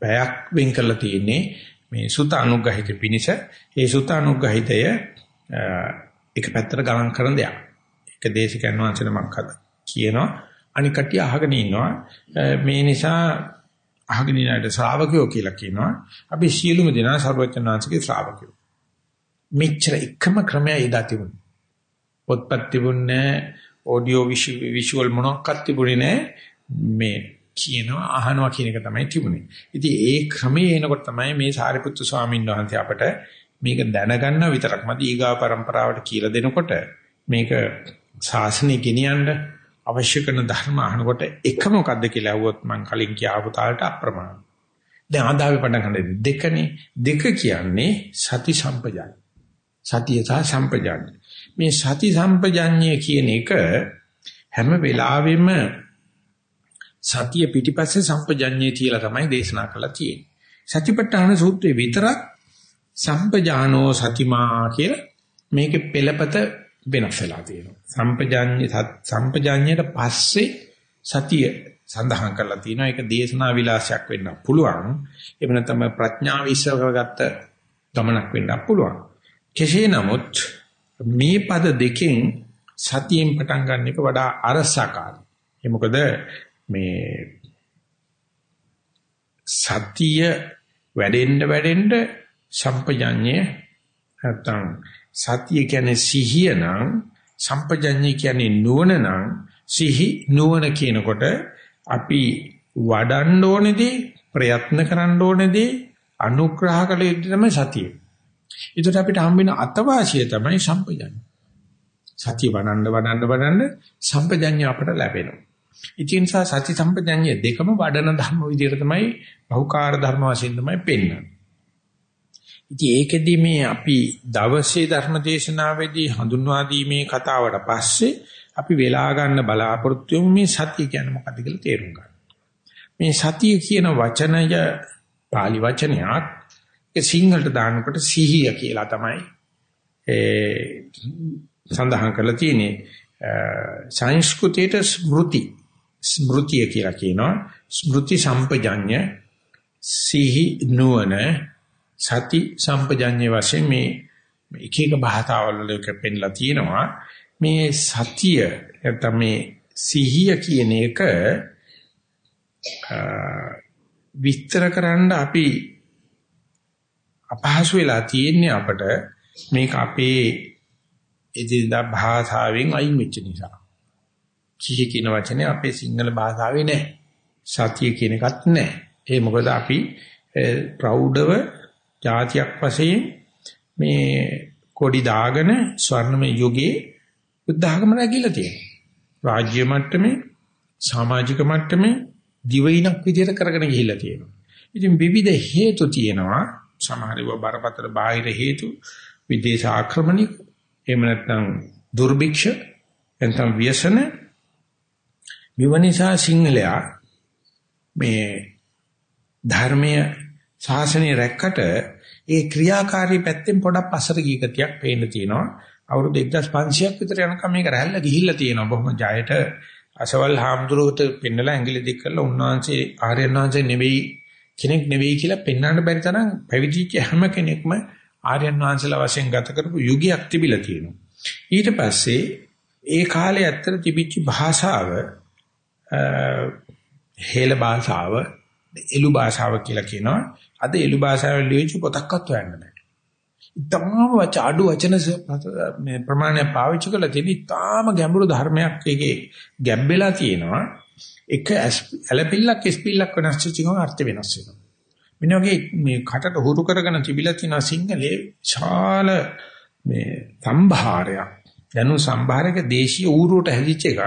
පැයක් වෙන් කරලා තියෙන්නේ මේ සුත අනුග්‍රහිත පිනිස ඒ සුත අනුග්‍රහිතය එක පැත්තට ගමන් කරන දෙයක්. එක දේශකයන් වහන්සේ නමක් කියනවා. අනික කට්ටිය අහගෙන ඉන්නවා. මේ නිසා අහගෙන ඉන්නට ශ්‍රාවකයෝ කියලා කියනවා. අපි සියලුම දෙනා සර්වඥාන්සේගේ ශ්‍රාවකයෝ. මෙච්චර එකම ක්‍රමය එදා තිබුණා. පොත්පත් තිබුණේ ඔඩියෝ විෂුවල් මොනක්වත් තිබුණේ නැහැ. මේ කියනවා අහනවා කියන එක තමයි තිබුණේ. ඉතින් ඒ ක්‍රමයේ එනකොට තමයි මේ සාරිපුත්තු ස්වාමීන් වහන්සේ අපට මේක දැනගන්න විතරක්ම දීගා પરම්පරාවට කියලා දෙනකොට මේක ශාසනය ගෙනියන්න අවශ්‍ය කරන ධර්ම අහනකොට එක මොකද්ද කියලා අහුවොත් මම කලින් කියාපු තාලට අප්‍රමාණ. දැන් ආදාවේ පටන් ගන්න දෙකනේ දෙක කියන්නේ සති සම්පජාන. සතිය සහ සම්පජාන. මේ සති සම්පජාඤ්ඤය කියන එක හැම වෙලාවෙම සතිය පිටිපස්සේ සම්පජාඤ්ඤය තියලා තමයි දේශනා කරලා තියෙන්නේ. සතිපට්ඨාන සූත්‍රයේ විතරක් සම්පජානෝ සතිමා කියලා මේකේ පෙළපත වෙනස් වෙලා තියෙනවා. සම්පජාඤ්ඤ සම්පජාඤ්ඤයට පස්සේ සතිය සඳහන් කරලා තියෙනවා. ඒක දේශනා විලාසයක් වෙන්න පුළුවන්. එහෙම නැත්නම් ප්‍රඥාව ඉස්සර කරගත්ත ගමනක් වෙන්න පුළුවන්. කෙසේ නමුත් මේ පද දෙකෙන් සතියෙන් පටන් ගන්න එක වඩා අරසකාරයි. ඒ මොකද මේ සතිය වැඩෙන්න වැඩෙන්න සම්පජාඤ්ඤය නැත්නම් සතිය කියන්නේ සිහිය නම් සම්පජඤ්ඤය කියන්නේ නුවණ නම් සිහි නුවණ කියනකොට අපි වඩන්න ඕනේදී ප්‍රයත්න කරන්න ඕනේදී අනුග්‍රහ කළ යුතු තමයි සතිය. ඒකට අපිට හම් වෙන අතවාසිය තමයි සම්පජඤ්ඤය. සතිය වඩන්න වඩන්න වඩන්න සම්පජඤ්ඤය අපට ලැබෙනවා. ඉතින් සති සම්පජඤ්ඤය දෙකම වඩන ධර්ම විදිහට තමයි බහුකාර්ය ධර්ම වශයෙන් තමයි පෙන්වන්නේ. ඉතින් ඒකෙදි මේ අපි දවසේ ධර්ම දේශනාවේදී හඳුන්වා දීමේ කතාවට පස්සේ අපි වෙලා ගන්න බලාපොරොත්තු මේ සතිය කියන්නේ මොකක්ද කියලා තේරුම් ගන්න. මේ සතිය කියන වචනය pāli වචනයක් ඒ සිංහලට දානකොට සිහිය කියලා තමයි ඒ සඳහන් කරලා තියෙන්නේ. සංස්කෘතියට ස්මෘති ස්මෘතිය කියලා කියනවා ස්මෘති සම්පජඤ්ඤ සිහි නුවණ සති සම්පජඤ්ඤ වශයෙන් මේ එක එක භාෂාවල් වල පෙන්නලා තියෙනවා මේ සතිය නැත්නම් මේ සිහිය කියන එක විස්තර කරන්න අපි අපහසු වෙලා තියෙන්නේ අපට මේක අපේ එදිනදා භාෂාවෙන් අයින් වෙච්ච නිසා. සිහිය කියන වචනේ අපේ සිංහල භාෂාවේ නැහැ. සතිය කියන එකත් නැහැ. ඒ මොකද අපි ප්‍රෞಢව જાතියක් වශයෙන් මේ කොඩි දාගෙන ස්වර්ණමය යුගයේ බුද්ධ ආගම රැකිලා තියෙනවා. රාජ්‍ය මට්ටමේ සමාජික මට්ටමේ දිවයිනක් විදිහට කරගෙන ගිහිල්ලා තියෙනවා. ඉතින් විවිධ හේතු තියෙනවා. සමහරව බරපතල බාහිර හේතු විදේශ ආක්‍රමණික එහෙම නැත්නම් දුර්භික්ෂ නැත්නම් ව්‍යසන මෙවනිසා සිංහලයා මේ ධර්මීය ශාසනය රැක්කට ඒ ක්‍රියාකාරී පැත්තෙන් පොඩක් පස්සට ගිය ගතියක් පේන්න තියෙනවා. අවුරුදු 1500ක් විතර යනකම් මේක රැල්ල ගිහිල්ලා තියෙනවා. බොහොම ජයට අසවල් හාමුදුරුවට පෙන්නලා ඇඟිලි දික් කරලා උන්වහන්සේ ආර්යයන් වහන්සේ නෙවෙයි කෙනෙක් නෙවෙයි කියලා පෙන්වන්න බැරි තරම් පැවිදිච්ච හැම කෙනෙක්ම ආර්යයන් වහන්සේලා වශයෙන් ගත කරපු යුගයක් තිබිලා තියෙනවා. ඊට පස්සේ ඒ කාලේ ඇත්තට තිබිච්ච භාෂාව හේල භාෂාව එළු භාෂාව කියලා කියනවා. අද එළු භාෂාවෙන් ලියවිච්ච පොතක්වත් හොයන්න නැහැ. ඉතාම වච අඩු වචන මේ ප්‍රමාණය පාවිච්චි කරලා තියෙන ඉතාම ගැඹුරු ධර්මයක් එකේ ගැඹෙලා තියෙනවා. එක ඇලපිල්ලක් ස්පිල්ලක් වෙනස් වෙච්ච ගමන් අර්ථ වෙනස් වෙනවා. මෙන්න වගේ මේ කටට හුරු කරගෙන තිබිලා තියෙන සිංහලේ ශාල මේ සම්භාරයක් දැනු සම්භාරයක දේශීය ඌරුවට හැදිච්ච එකක්.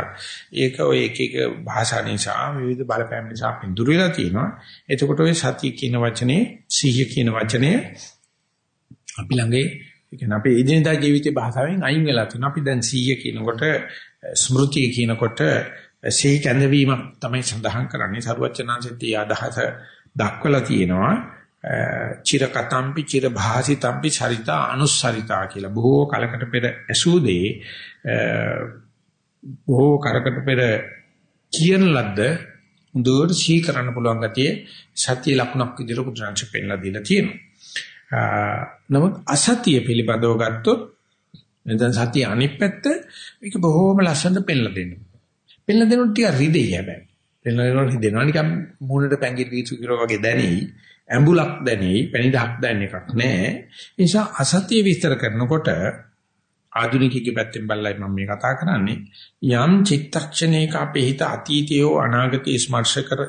ඒක ඔය එක එක භාෂා නිසා විවිධ බලපෑම් නිසා පින්දුර වෙලා තියෙනවා. එතකොට ඔය සතිය කියන වචනේ සිහිය කියන වචනේ අපි ළඟේ කියන්නේ අපේ එදිනදා ජීවිතේ භාෂාවෙන් අයින් වෙලා තියෙනවා. අපි දැන් සිහිය කියනකොට ස්මෘතිය කියනකොට සිහි කැඳවීමක් තමයි සඳහන් කරන්නේ. සරුවචනාංශයේ අදහස දක්වලා තියෙනවා. චිර කතම්පි චිර භාසිතම්පි චරිතා අනුස්සරිතා කියලා බොහෝ කලකට පෙර ඇසූ දේ බොහෝ කරකට පෙර කියන ලද්ද හොඳට සිහි කරන්න පුළුවන් ගතිය සත්‍ය ලක්ෂණක් විදිහට බුදුරජාණන් පෙන්නලා දීලා තියෙනවා. නමුත් අසතිය පිළිබඳව ගත්තොත් දැන් සතිය අනිත් පැත්ත මේක බොහොම ලස්සනට පෙන්නලා දෙනවා. පෙන්නලා දෙනකොට ටික රිදෙයි හැබැයි. පෙන්නලා දෙනකොට රිදෙනවා නිකන් මූණට පැංගිරි වීසු කිරෝ වගේ දැනෙයි. ඇඹුලක් දැනෙයි, පැණිදහක් දැනෙන එකක් නැහැ. ඒ නිසා අසතිය විස්තර කරනකොට ආධුනිකයෙක්ගේ පැත්තෙන් බලලා මම මේ කතා කරන්නේ යම් චිත්තක්ෂණයක අපේ හිත අතීතයෝ අනාගතයේ ස්පර්ශ කර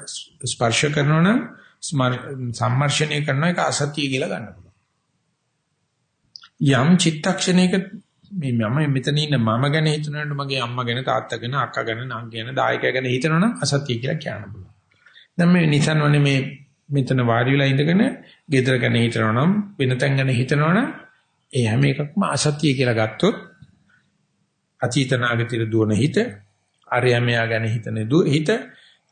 ස්පර්ශ කරනවා නම් සම්මර්ෂණය කරන එක අසතිය කියලා ගන්න පුළුවන්. යම් චිත්තක්ෂණයක මේ මම මෙතන ඉන්න මම ගැන හිතනකොට මගේ අම්මා ගැන තාත්තා ගැන අක්කා ගැන නංගි ගැන දායකයා ගැන හිතනවනම් අසතිය කියලා කියන්න පුළුවන්. දැන් මේ නිසන්වනේ මේ මෙතන වාඩි වෙලා ඉඳගෙන ගෙදර ගැන හිතනවනම් වෙන තැන් ගැන හිතනවනම් ඒ හැම එකක්ම අසත්‍ය කියලා ගත්තොත් අතීතනාගතිර දුවන හිත ආර්යමයා ගැන හිතන හිත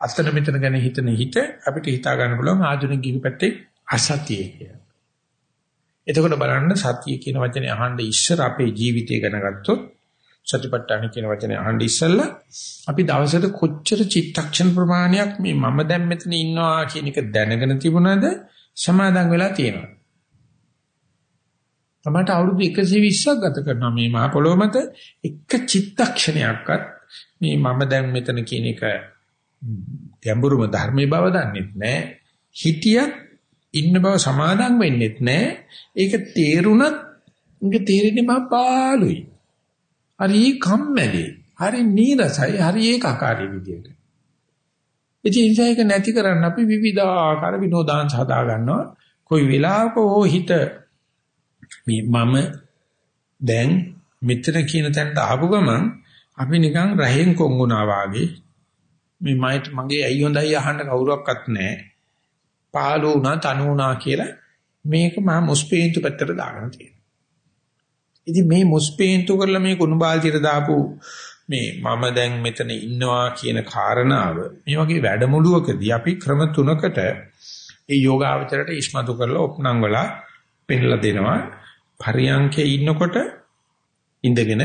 අතන මෙතන ගැන හිතන හිත අපිට හිතා ගන්න පුළුවන් ආධුනික ගිහි පැත්තේ අසත්‍යය කියලා. එතකොට බලන්න සත්‍ය කියන වචනේ අහන්න ඉස්සර අපේ ජීවිතය ගැන ගත්තොත් සතිපට්ඨාන කියන වචනේ අහන්න ඉස්සෙල්ලා අපි දවසට කොච්චර චිත්තක්ෂණ ප්‍රමාණයක් මේ මම දැන් මෙතන ඉන්නවා කියන එක දැනගෙන තිබුණාද සමාදන් වෙලා තියෙනවා. තමයි අවුරුදු 120ක් ගත කරනවා මේ මහ පොළොව මත එක චිත්තක්ෂණයක්වත් මේ මම දැන් මෙතන කියන එක ගැඹුරුම ධර්මයේ බව දන්නෙත් නැහැ. හිතියත් ඉන්න බව සමාදන් වෙන්නෙත් නැහැ. ඒක තේරුණත් ඒක තේරෙන්නේ මහා පාළුයි. හරි කම්මැලි. හරි නීරසයි. හරි ඒකාකාරී විදියට. ඉතින් ඒක නැති කරන්න අපි විවිධාකාර විනෝදාංශ හදා ගන්නවා. කොයි වෙලාවක හෝ හිත මේ මම දැන් මෙතන කියන තැනට ආපු ගමන් අපි නිකන් රහෙන් කොංගුණා වාගේ මේ මයිත් මගේ ඇයි හොඳයි අහන්න කවුරක්වත් නැහැ. පාළු වුණා තනු වුණා කියලා මේක මම මුස්පේන්තු පැත්තට දාගෙන තියෙනවා. ඉතින් මේ මුස්පේන්තු කරලා මේ කුණු බාල්දියට දාපු මේ මම දැන් මෙතන ඉන්නවා කියන කාරණාව මේ වගේ වැඩමුළුවකදී අපි ක්‍රම තුනකට ඒ යෝගාවචරයට ඉස්මතු කරලා ඔප්නම් වල පෙන්ලා දෙනවා පරියංකේ ඉන්නකොට ඉඳගෙන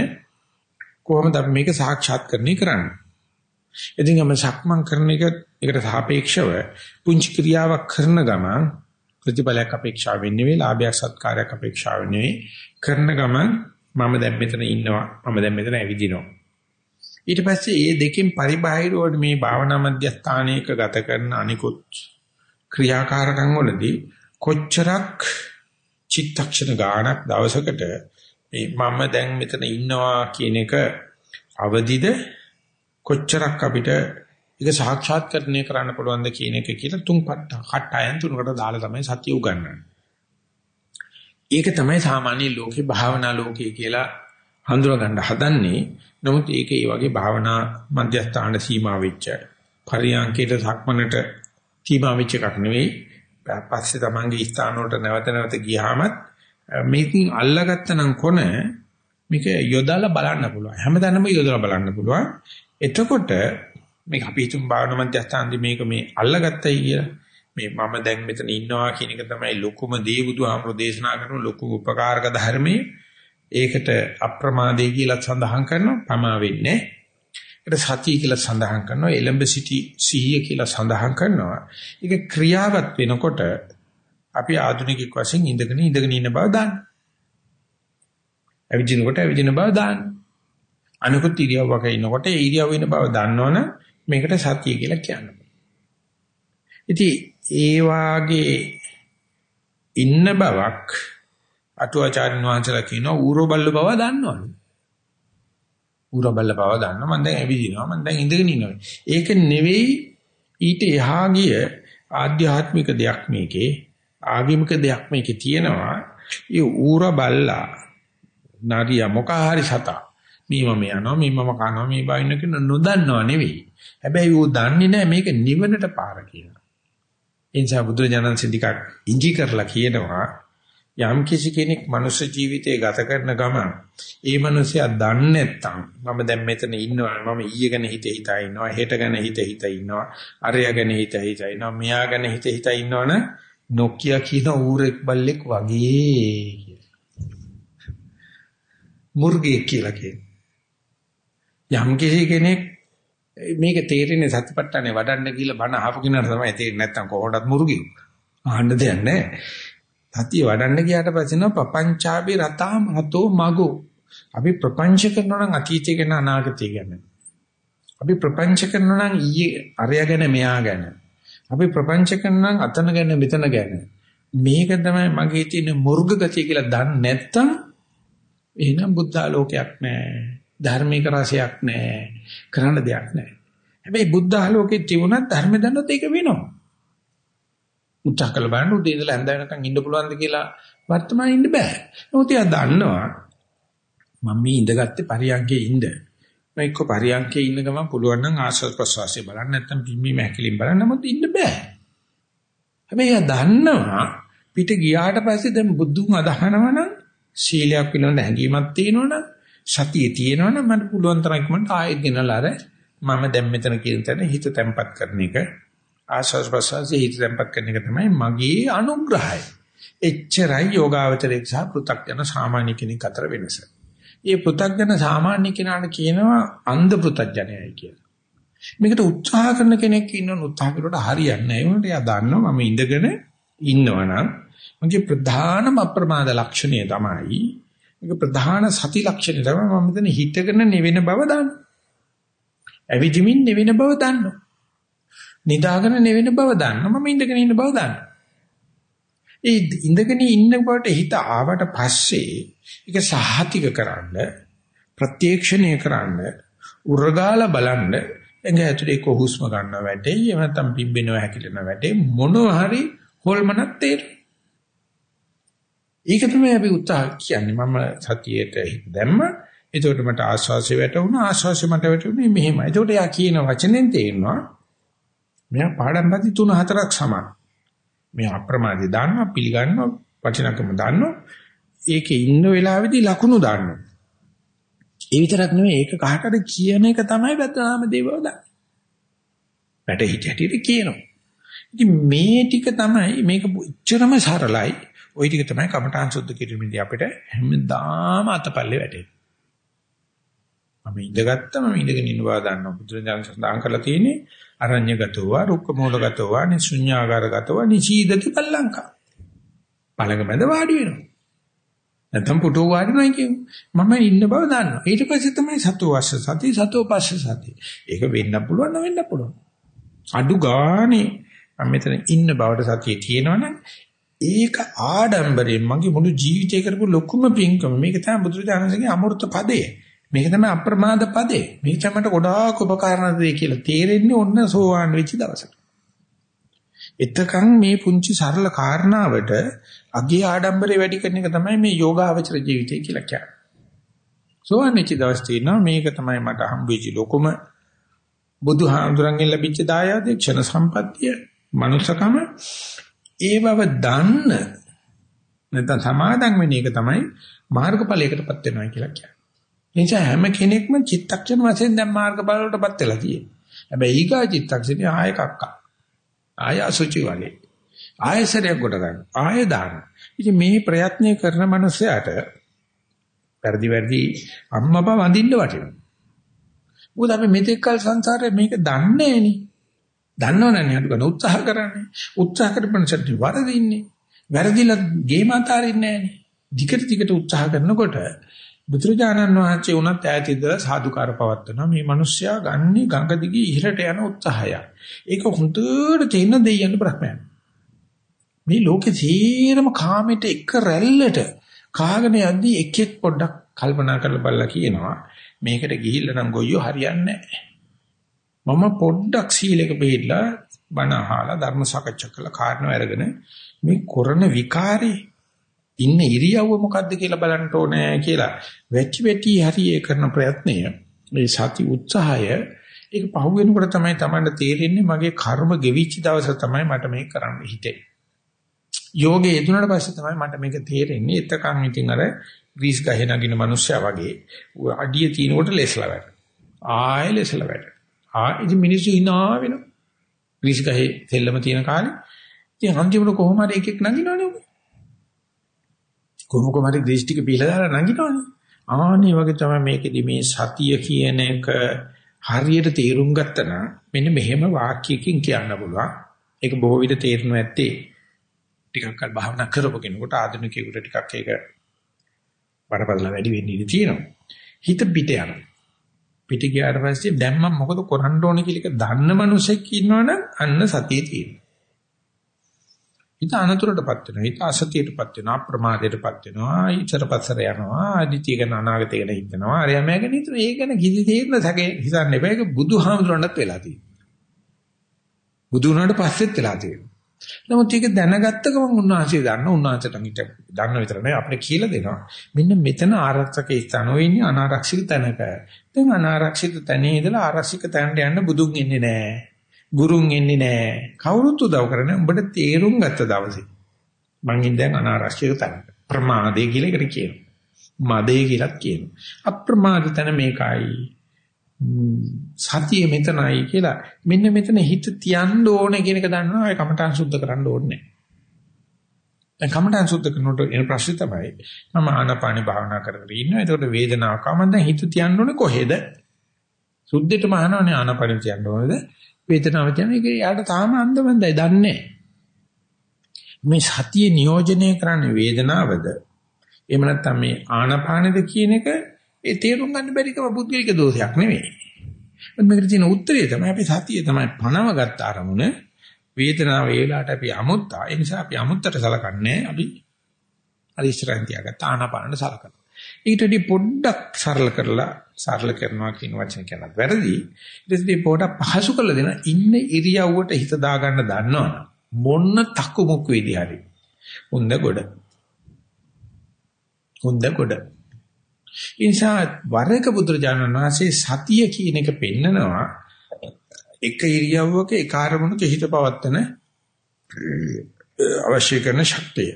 කොහොමද අපි මේක සාක්ෂාත් කරන්නේ කරන්නේ? ඉතින් අපි සක්මන් කරන එක ඒකට සාපේක්ෂව පුංචි ක්‍රියාවක් කරන ගමන් ප්‍රතිඵලයක් අපේක්ෂා වෙන්නේ නෙවෙයි, ලාභයක් සත්කාරයක් අපේක්ෂා වෙන්නේ නෙවෙයි. කරන ගමන් මම දැන් මෙතන ඉන්නවා, මම දැන් මෙතන ඇවිදිනවා. ඊට පස්සේ මේ දෙකෙන් පරිබාහිරව මේ භාවනා මධ්‍යස්ථානයක ගත කරන අනිකුත් ක්‍රියාකාරකම් වලදී කොච්චරක් චිත්තක්ෂණ ගාණක් දවසකට මේ මම දැන් මෙතන ඉන්නවා කියන එක අවදිද කොච්චරක් අපිට ඒක සාක්ෂාත්කරණය කරන්න පුළුවන්ද කියන එක කියලා තුන් කට්ටයන් තුනකට දාලා තමයි සතිය උගන්වන්නේ. ඒක තමයි සාමාන්‍ය ලෝකේ භාවනා ලෝකේ කියලා හඳුනා ගන්න හදන්නේ. නමුත් ඒක ඒ වගේ භාවනා මධ්‍යස්ථාන සීමා වෙච්ච පරියන්කේට සක්මනට සීමා වෙච්ච එකක් නෙවෙයි. පස්සේ තමන්ගේ ස්ථාන වලට නැවත නැවත ගියාම මේකෙන් අල්ලගත්තනම් කොන මේක යොදලා බලන්න පුළුවන්. හැමදාම යොදලා බලන්න පුළුවන්. එතකොට මේක අපි හිතමු භාවනා මධ්‍යස්ථානදී මේක මේ අල්ලගත්තයි කියලා. මේ මම දැන් මෙතන ඉන්නවා කියන එක තමයි ලොකුම දේ බුදුහාමුදුරෝ දේශනා කරන ලොකු උපකාරක ධර්මයේ. ඒකට අප්‍රමාදේ කියලා සඳහන් කරනවා. පමා වෙන්නේ. ඒකට සතිය කියලා සඳහන් කරනවා. එලඹ සිටි සිහිය කියලා සඳහන් කරනවා. ඒක ක්‍රියාවත් වෙනකොට අපි ආධුනිකෙක් වශයෙන් ඉඳගෙන ඉඳගෙන ඉන්න බව දාන්න. ඇවිදිනකොට ඇවිදින බව දාන්න. අනිකුත් ඉරියව්වක ඉන්නකොට ඒ ඉරියව්ව වෙන බව දන්නවනම් මේකට සතිය කියලා කියනවා. ඉතින් ඒ වාගේ ඉන්න බවක් අටුවාචාර්යන් වහන්සේලා කියනවා ඌරෝ බල්ල බව දන්නවලු. ඌරෝ බල්ල බව දන්නවා මම දැන් ඇවිදිනවා මම දැන් ඉඳගෙන ඉන්නවා. ඒක නෙවෙයි ඊට එහා ගිය ආධ්‍යාත්මික දෙයක් මේකේ ආගමික දෙයක් මේකේ තියෙනවා. ඒ ඌර බල්ලා නාරිය මොක හරි සතා මේ මම යනවා මේ මම කනවා මේ බයින්න කියන නොදන්නව නෙවෙයි. හැබැයි ඌ දන්නේ නැහැ මේක නිවනට පාර කියලා. ඒ නිසා බුදුරජාණන් ටිකක් ඉඟි කරලා කියනවා යම් කිසි කෙනෙක් මනුෂ්‍ය ජීවිතය ගත කරන ගමන් ඒ මනුස්සයා දන්නේ නැත්තම් මම දැන් මෙතන ඉන්නවා මම ඊයේ ගැන හිත හිතා ඉන්නවා හෙට ගැන හිත හිතා ඉන්නවා අරයා ගැන හිත හිතා ඉන්නවා මෙයා ගැන හිත හිතා ඉන්නවනේ නොකිය කියන ඌරෙක් බල්ලෙක් වගේ මුර්ගෙක් කියලා කියනවා යම් කිසි කෙනෙක් මේක තේරෙන්නේ සතිපට්ඨානේ වඩන්න කියලා බණ අහපු කෙනාට තමයි තේරෙන්නේ නැත්තම් කොහොමදත් මුරුගියු. අහන්න දෙයක් නැහැ. සතිය වඩන්න ගියාට පස්සේ නෝ පపంచාබි රතා මතෝ මගෝ. අපි ප්‍රපංච කරනවා නම් අතීතය ගැන අනාගතය ගැන. අපි ප්‍රපංච කරනවා නම් ඊයේ අරයා ගැන මෙයා ගැන. අපි ප්‍රපංච කරනවා නම් අතන ගැන මෙතන ගැන. මේක තමයි මගේ තියෙන මුර්ග ගතිය කියලා දන්නේ නැත්තම් එහෙනම් බුද්ධ ආලෝකයක් නැහැ. ධර්මික රසයක් නැහැ. කරන්න දෙයක් නැහැ. හැබැයි බුද්ධ ආලෝකේ තිබුණත් ධර්ම දන්නොත් ඒක වෙනවා. උත්සාහ කළ බලන්න උදේ ඉඳලා හැන්ද වෙනකන් ඉන්න පුළුවන්ද කියලා වර්තමානයේ ඉන්න බෑ. නමුත් එයා දන්නවා මම මේ ඉඳගත්තේ පරියන්කේ ඉඳ. මම එක්ක පරියන්කේ ඉන්න ගමන් පුළුවන් නම් ආශ්වාස ප්‍රශ්වාසය බලන්න නැත්නම් පිම්බීම හැකිලින් බලන්න නමුත් ඉන්න බෑ. හැබැයි එයා දන්නවා පිට ගියාට පස්සේ දැන් බුදුන් අදහනවනම් සීලයක් පිළිබඳ හැඟීමක් තියෙනවනම් සතිය තියෙනවනම් මට පුළුවන් තරම් ඉක්මනට ආයෙත් ගෙනලා අර මම දැන් මෙතන කියන තැන හිත තැම්පත් කරන එක ආශස් ප්‍රසවාසයේ හිත තැම්පත් කරන එක තමයි මගේ අනුග්‍රහය. එච්චරයි යෝගාවචරයේ සහ පෘථග්ජන සාමාන්‍ය කෙනෙක් අතර වෙනස. මේ පෘථග්ජන සාමාන්‍ය කෙනාට කියනවා අන්ධ පෘථග්ජනයයි කියලා. මේකට උත්සාහ කරන කෙනෙක් ඉන්නවන උත්සාහ කරුවට හරියන්නේ නැහැ. ඒ වුණාට එයා දන්නවා මම ඉඳගෙන ඉන්නවනම් මගේ ප්‍රධානම අප්‍රමාද ලක්ෂණය තමයි මේක ප්‍රධාන සති ලක්ෂණය තමයි මම මෙතන හිතගෙන නෙවෙන බව දන්නවා. ඇවිදිමින් නෙවෙන බව දන්නවා. නිදාගෙන නෙවෙන බව දන්නවා. මම ඉඳගෙන ඉන්න බව දන්නවා. ඒ ඉඳගෙන ඉන්න බවට හිත ආවට පස්සේ ඒක සහතික කරන්න ප්‍රත්‍යක්ෂණය කරන්න උරගාලා බලන්න එංග ඇතුලේ කො හුස්ම ගන්නවා වැඩේ එහෙම නැත්නම් පිම්බෙනවා හැකිලෙනවා වැඩේ මොනවා හරි හොල්මනක් තේරෙනවා ඒක තමයි අපි උත්සාහ කියන්නේ. මම සතියේට දැම්ම. එතකොට මට ආස්වාසිය වැටුණා. ආස්වාසිය මට වැටුනේ මෙහෙමයි. එතකොට යා කියන වචනෙන් තේරෙනවා. මෙයා පාඩම් පැති 3 4ක් සමාන. මෙයා අප්‍රමාදී දාන්නවා, පිළිගන්නවා, වචනකම දාන්නවා. ඒකේ ඉන්න වෙලාවේදී ලකුණු දාන්නවා. ඒ විතරක් නෙමෙයි ඒක කහකට කියන එක තමයි බද්දාම දේවව දාන්නේ. පැට හිට හැටියට කියනවා. ඉතින් මේ ටික තමයි මේක ඉච්චරම සරලයි. ওই ටික තමයි කමඨාන් සුද්ධ කිරීමේදී අපිට හැමදාම අතපල්ලේ වැටෙන්නේ. මම ඉඳගත්තම මම ඉඳගෙන ඉන්න බව දන්නවා. බුදුරජාණන් සඳහන් කරලා තියෙන්නේ අරඤ්‍යගතව, රුක්ක මූලගතව, නිසුඤ්ඤාගාරගතව, නිචීදති පල්ලංකා. පළඟ මැද වාඩි වෙනවා. නැත්නම් පුටුව වාඩිනයි කියමු. මම ඉන්න බව දන්නවා. ඊට පස්සේ තමයි සතෝ වස්ස සති සතෝ පස්ස සති. ඒක වෙන්න පුළුවන් නම් වෙන්න පුළුවන්. අඩු ගානේ මම මෙතන ඉන්න බවට සතිය තියෙනවනම් ඒක ආඩම්බරයෙන් මගේ මුළු ජීවිතේ කරපු ලොකුම පින්කම. මේක තමයි බුදුරජාණන්සේගේ අමෘත පදේ. මේක තමයි අප්‍රමාද පදේ. මේක තමයි ගොඩාක් උපකාරණ දෙය කියලා තේරෙන්නේ ඔන්න සෝවාන් වෙච්ච දවසට. එතකන් මේ පුංචි සරල කාරණාවට අගේ ආඩම්බරේ වැඩි කරන එක තමයි මේ යෝගාවචර ජීවිතය කියලා කියන්නේ. සෝවාන් වෙච්ච දවස් තියෙනවා මේක තමයි මට හම්බෙච්ච ලොකුම බුදුහාමුදුරන්ගෙන් ලැබිච්ච දායාදේ ක්ෂණ සම්පත්තිය, මනුස්සකම ඒ බව දන්න නැත්නම් සමාදන් වෙන එක තමයි මාර්ගඵලයකටපත් වෙනවා කියලා කියන්නේ. ඒ නිසා හැම කෙනෙක්ම චිත්තක්ෂණ වශයෙන් දැන් මාර්ගඵලවලටපත් වෙලා තියෙනවා. හැබැයි ඊගා චිත්තක්ෂණේ ආය කක්කා. ආය අසුචි වගේ. ආයසරයක් කොට ගන්න. ආය දාන. ඉතින් මේ ප්‍රයත්නය කරන මනුස්සයාට වැඩි වැඩි අම්මපා වඳින්න වටිනවා. මොකද අපි මෙතෙක් කල සංසාරේ මේක දන්නේ නෑනේ. දන්නවනේ අඩු ගන්න උත්සාහ කරන්නේ. උත්සාහ කරපන්සට වරදින්නේ. වැරදිලා ගේ මාතාරින්නේ නෑනේ. දිගට දිගට උත්සාහ කරනකොට බුදුරජාණන් වහන්සේ උනත් ඈත ඉඳලා සාදුකාර පවත්වනවා මේ මිනිස්සයා ගන්නේ ගඟ දිගේ ඉහළට යන උත්සාහය. ඒක හොඳට තේින්න දෙයයන් බ්‍රහ්මයන්. මේ ලෝකේ තීරම කාමයට එක රැල්ලට කාගෙන යද්දී එක් එක් පොඩ්ඩක් කල්පනා කරලා බලලා කියනවා මේකට ගිහිල්ලා නම් ගොයියෝ හරියන්නේ මම පොඩ්ඩක් සීලෙක බෙහෙట్లా බණ අහලා ධර්ම සාකච්ඡා කළා කාරණා අරගෙන මේ කරන විකාරේ ඉන්න ඉරියව්ව මොකද්ද කියලා බලන්න ඕනේ කියලා වෙච්ච වෙටි හරියේ කරන ප්‍රයත්නය මේ සති උත්සාහය ඒක පහු වෙනකොට තමයි Tamanට තේරෙන්නේ මගේ කර්ම ගෙවිච්ච දවස තමයි මට මේක කරන්න හිතේ. යෝගේ යෙදුනට පස්සේ තමයි මට මේක තේරෙන්නේ. එතකන් ඉතින් අර ග්‍රීස් ගහේ නගින මිනිස්සයා වගේ අඩිය තිනකොට ලෙස්ලා වැට. ආයෙ ලෙස්ලා වැට. ආ ඉතින් මිනිස්සු hina වෙනවා. ග්‍රීස් ගහේ තෙල්ලම තියෙන කාලේ ඉතින් අන්තිමට කොහොම හරි එකෙක් නගිනවනේ ඔබ. කොහොම කොහම හරි ග්‍රීස් ටික පීලා දාලා නගිනවනේ. ආන්නේ වගේ තමයි මේකෙදි මේ සතිය කියන එක හරියට තේරුම් ගත්තා නම් මෙන්න මෙහෙම වාක්‍යයකින් කියන්න පුළුවන්. ඒක බොහෝ විට තේරෙනු ඇත්තේ ටිකක් කල් භාවනා කරපු කෙනෙකුට ආධුනිකයෙකුට ටිකක් ඒක බරපතල වැඩි වෙන්න ඉඩ තියෙනවා. හිත පිට යනවා. පිට ගියාට පස්සේ දැන් මම මොකද කරන්න ඕනේ කියලා එක දන්න මිනිසෙක් ඉන්නවනම් අන්න සතියේ තියෙනවා. හිත අනතුරටපත් වෙනවා. හිත අසතියටපත් වෙනවා. අප්‍රමාදයටපත් වෙනවා. ඊතර පස්සර යනවා. අදිතිය ගැන අනාගතය ගැන හිතනවා. අරයා ගැන හිතන ඒ ගැන කිසි තේරෙන සැකේ හිතන්න එපා. ඒක බුදුහාමුදුරන්ටත් වෙලා තියෙනවා. බුදු වුණාට පස්සෙත් වෙලා තියෙනවා. නමුත් ඒක දැනගත්ත ගමන් උන්වහන්සේ දන්න උන්වහන්සේට හිට දන්න විතර නෙවෙයි අපිට කියලා දෙනවා. මෙන්න මෙතන ආරක්ෂක ස්ථානෝ ඉන්නේ අනාරක්ෂිත තැනක. දැන් අනාරක්ෂිත තැනේ ඉඳලා ආරක්ෂිත තැනට යන්න බුදුන් ඉන්නේ නැහැ. ගුරුන් ඉන්නේ නැහැ. කවුරුත් උදව් කරන්නේ උඹට තේරුම් ගත්ත දවසේ. මං ඉන්නේ දැන් අනාරක්ෂිත තැනක. ප්‍රමාදේ කියලා එකට කියනවා. මදේ කියලාත් කියනවා. අප්‍රමාද තැන මේකයි. සතිය මෙතනයි කියලා මෙන්න මෙතන හිත තියන්න ඕනේ කියන එක දන්නවා ඒ කමඨාන් සුද්ධ කරන්න ඕනේ දැන් කමඨාන් සුද්ධ කරනකොට එන ප්‍රශ්නේ තමයි මම ආනාපානි භාවනා කරගෙන ඉන්නවා. එතකොට වේදනාවක් ආවම දැන් හිත තියන්න ඕනේ කොහෙද? සුද්ධෙටම අහනවනේ ආනාපානි තියන්න ඕනේද? වේදනාව තියන්න. ඒක යාට තාම අන්දමන්දයි දන්නේ. මේ සතිය නියෝජනය කරන්නේ වේදනාවද? එහෙම නැත්නම් මේ ආනාපානෙද කියන එක ඒ තේරුම් ගන්න බැරිකම පුද්ගලික දෝෂයක් නෙවෙයි. මේකට තියෙන උත්තරේ තමයි අපි සතිය තමයි පණව ගත්ත අරමුණ. වේදනාව වේලාට අපි අමුත්තා. ඒ නිසා අපි අමුත්තට සලකන්නේ අපි අරිශ්‍රයන් තියාගත්ත ආනාපානට සලකනවා. ඊට වඩා පොඩ්ඩක් සරල කරලා සරල කරනවා කියන වචන කියනත් වැරදි. ඊට පස්සේ පොඩක් පහසු කරලා දෙන ඉන්න ඉරියව්වට හිත දාගන්න දන්නවනම් මොන්න තක්කු මුක්ක විදිහ හරි. හොඳ ගොඩ. හොඳ ගොඩ. ඉන්සා වරක බුදුරජාණන් වහන්සේ සතිය කියන එක පෙන්නනවා එක ඉරියව්වක එක අරමුණක හිත පවත්තන අවශ්‍ය කරන ශක්තිය.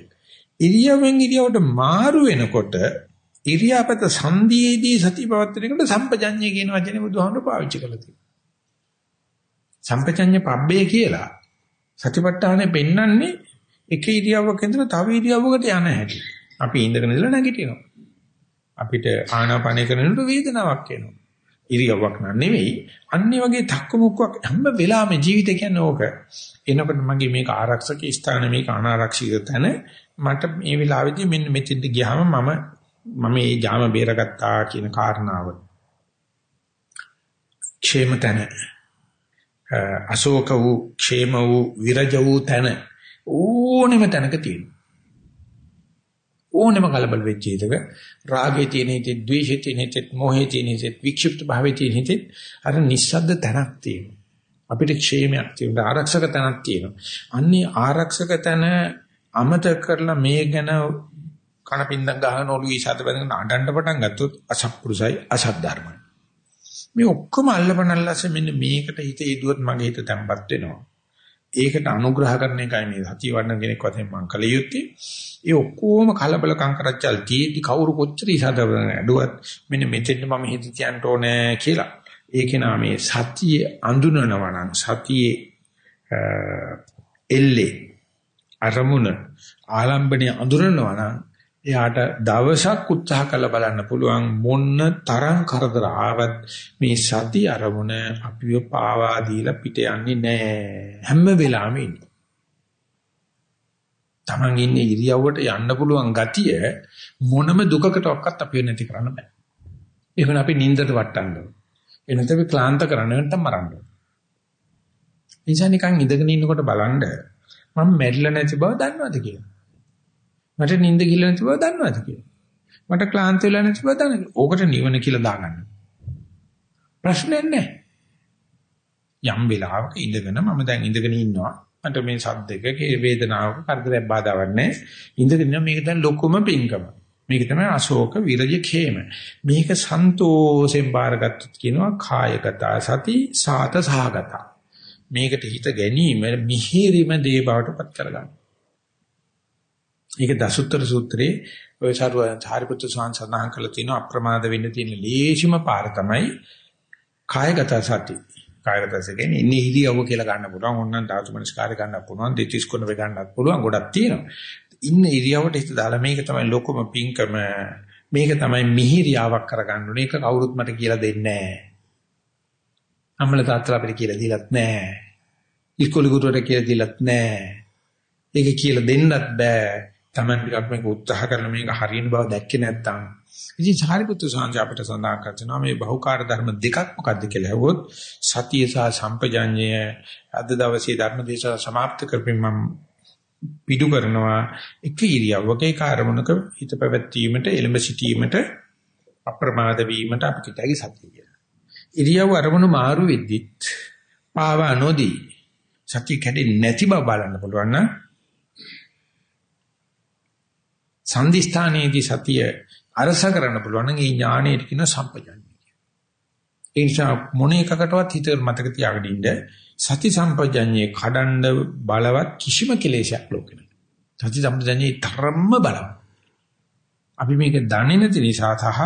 ඉරියව්වෙන් ඉරියව්වට මාරු වෙනකොට ඉරියාපත සංදීයේදී සතිය පවත්තන එකට සම්පජඤ්ඤය කියන වචනේ බුදුහාමුදුරුවෝ පාවිච්චි කළා තියෙනවා. සම්පජඤ්ඤ පබ්බේ කියලා සතිපට්ඨානේ පෙන්වන්නේ එක ඉරියව්වක ඉඳලා තව ඉරියව්වකට යන හැටි. අපි ඉඳගෙන ඉඳලා නැගිටිනවා. අපිට ආනාපානය කරනකොට වේදනාවක් එනවා. ඉරියව්වක් නෙවෙයි. අන්නේ වගේ තක්කමුක්කක් හැම වෙලාවෙම ජීවිතය කියන්නේ ඕක. එනකොට මගේ මේක ආරක්ෂක ස්ථාන මේක අනාරක්ෂිත තැන. මට මේ වෙලාවේදී මෙන්න මෙතෙන්ට ගියාම මම මම මේ ජාම බේරගත්තා කියන කාරණාව. ക്ഷേම තැන. අශෝක වූ ക്ഷേම වූ විරජ වූ තැන. ඕනෙම තැනක තියෙනවා. ඕනෙම කලබල වෙච්ච එකක රාගේ තියෙන හිතේ, ද්වේෂේ තියෙන හිතේ, මොහේ තියෙන හිතේ, වික්ෂිප්ත භාවයේ තියෙන හිතේ අර නිස්සද්ද තැනක් තියෙනවා. අපිට ക്ഷേමයක් තියෙනවා, ආරක්ෂක තැනක් තියෙනවා. අන්නේ ආරක්ෂක තැන අමතක කරලා මේ ගැන කනපින්දම් ගහන ඔළුවේ ඉසත බඳගෙන අඬන්න පටන් ගත්තොත් අසත්පුරුසයි අසත් ධර්මයි. මේ ඔක්කොම අල්ලපනල්ලාස මෙන්න මේකට හිත යෙදුවොත් මගේ හිත තැම්පත් වෙනවා. ඒකට අනුග්‍රහ කරන එකයි මේ සතිය වඩන කෙනෙක් වශයෙන් මම කල යුත්තේ. ඒ ඔක්කොම කලබල කංකරච්චල් තියෙද්දි කවුරු කොච්චර ඉසදවන ඇඩුවත් මෙන්න මෙතෙන්ට මම හිත තියන්න ඕනේ කියලා. ඒකේ නාමේ සතිය අඳුනනවා නම් සතියේ එල්ලේ අරමුණ ආලම්බණය අඳුරනවා නම් එයාට දවසක් උත්සාහ කරලා බලන්න පුළුවන් මොන්න තරම් කරදර ආවත් මේ සති අරමුණ අපිව පාවා දීලා පිට යන්නේ නැහැ හැම වෙලාවෙම ඉන්නේ. Taman ඉන්නේ ඉරියව්වට යන්න පුළුවන් ගතිය මොනම දුකකටවත් අපිව නැති කරන්න බෑ. එහෙනම් අපි නින්දට වටන්න ඕන. එනත අපි ක්ලාන්ත කරන්න නැත්නම් මරන්න ඕන. නිසා නිකන් ඉඳගෙන ඉන්නකොට බලන්න මම මැරිලා නැති බව දන්නවද කියලා. මට නිින්ද කියලා නැති බව දන්නවද කියලා. මට ක්ලාන්ත වෙලා නැති බව දන්නවද? ඕකට නිවන කියලා දාගන්න. ප්‍රශ්නයක් නැහැ. යම් වෙලාවක ඉඳගෙන මම දැන් ඉඳගෙන ඉන්නවා. මට මේ සද්දක වේදනාවක කරදරයක් බාධාවක් නැහැ. ඉඳගෙන මේක දැන් ලොකුම පිංකම. මේක තමයි අශෝක විරජ khේම. මේක සන්තෝෂෙන් බාරගත්තොත් කියනවා කායගත සති සාත සහගත. මේකට හිත ගැනීම මිහිරිම දේ බවට පත් කරගන්න. ඒක දසුත්තර සූත්‍රයේ ඔය සරුව චාරිපුත්‍ර ස්වාමීන් සඳහන් කළ තියෙන අප්‍රමාද වෙන්න තියෙන ලේසිම පාර තමයි කායගත සති. කායගත සති කියන්නේ ඉන්නේ ඉරියව්ව කියලා ගන්න පුළුවන්. ඕනනම් ධාතු මනස්කාරය ගන්න පුළුවන්. දෙතිස් කුණ වේ ගන්නත් පුළුවන්. ගොඩක් තියෙනවා. ඉන්න ඉරියව්වට හිත දාලා මේක තමයි ලොකුම පිංකම. මේක තමයි මිහිරියාවක් කරගන්න ඕනේ. ඒක කවුරුත් මට කියලා දෙන්නේ නැහැ. අම්මල තාත්තලා අපිට කියලා දීලත් නැහැ. ඉස්කෝලේ ගුරුවරයා කියලා දීලත් නැහැ. ඒක කියලා දෙන්නත් බෑ. Taman ටිකක් මේක උත්සාහ කරන මේක හරියන බව දැක්කේ නැත්නම් ඉතින් සාරිපුත්තු සාංශ අපිට සඳහන් කරනවා මේ බහුකාර්ය ධර්ම දෙකක් මොකක්ද කියලා හෙවොත් සතිය සහ සම්පජාඤ්ඤය අද දවසේ ධර්ම දේශනාව સમાપ્ત කරපින් මම පිටු කරනවා එක ඉරියව්වක ඒ කාර්මුණක හිත පැවැත්වීමට එළඹ සිටීමට අප්‍රමාද වීමට අපිට ඇයි සතිය කියලා. ඉරියව් අරමුණු මාරු වෙද්දිත් පාවා නොදී සතිය කැඩෙන්නේ නැති බව බලන්න පුළුවන් නම් සංදිස්ථානයේදී සතිය අරස කරන්න පුළුවන් නම් ඒ ඥාණයට කියන සම්පජාඤ්ඤය. ඒ නිසා මොන එකකටවත් හිත මතක තියාගෙන ඉන්න සති සම්පජාඤ්ඤේ කඩන්න බලවත් කිසිම කෙලෙසයක් ලෝකේ නැහැ. සති සම්පජාඤ්ඤේ තරම්ම බලවත්. අපි මේක දන්නේ නැති නිසා සහ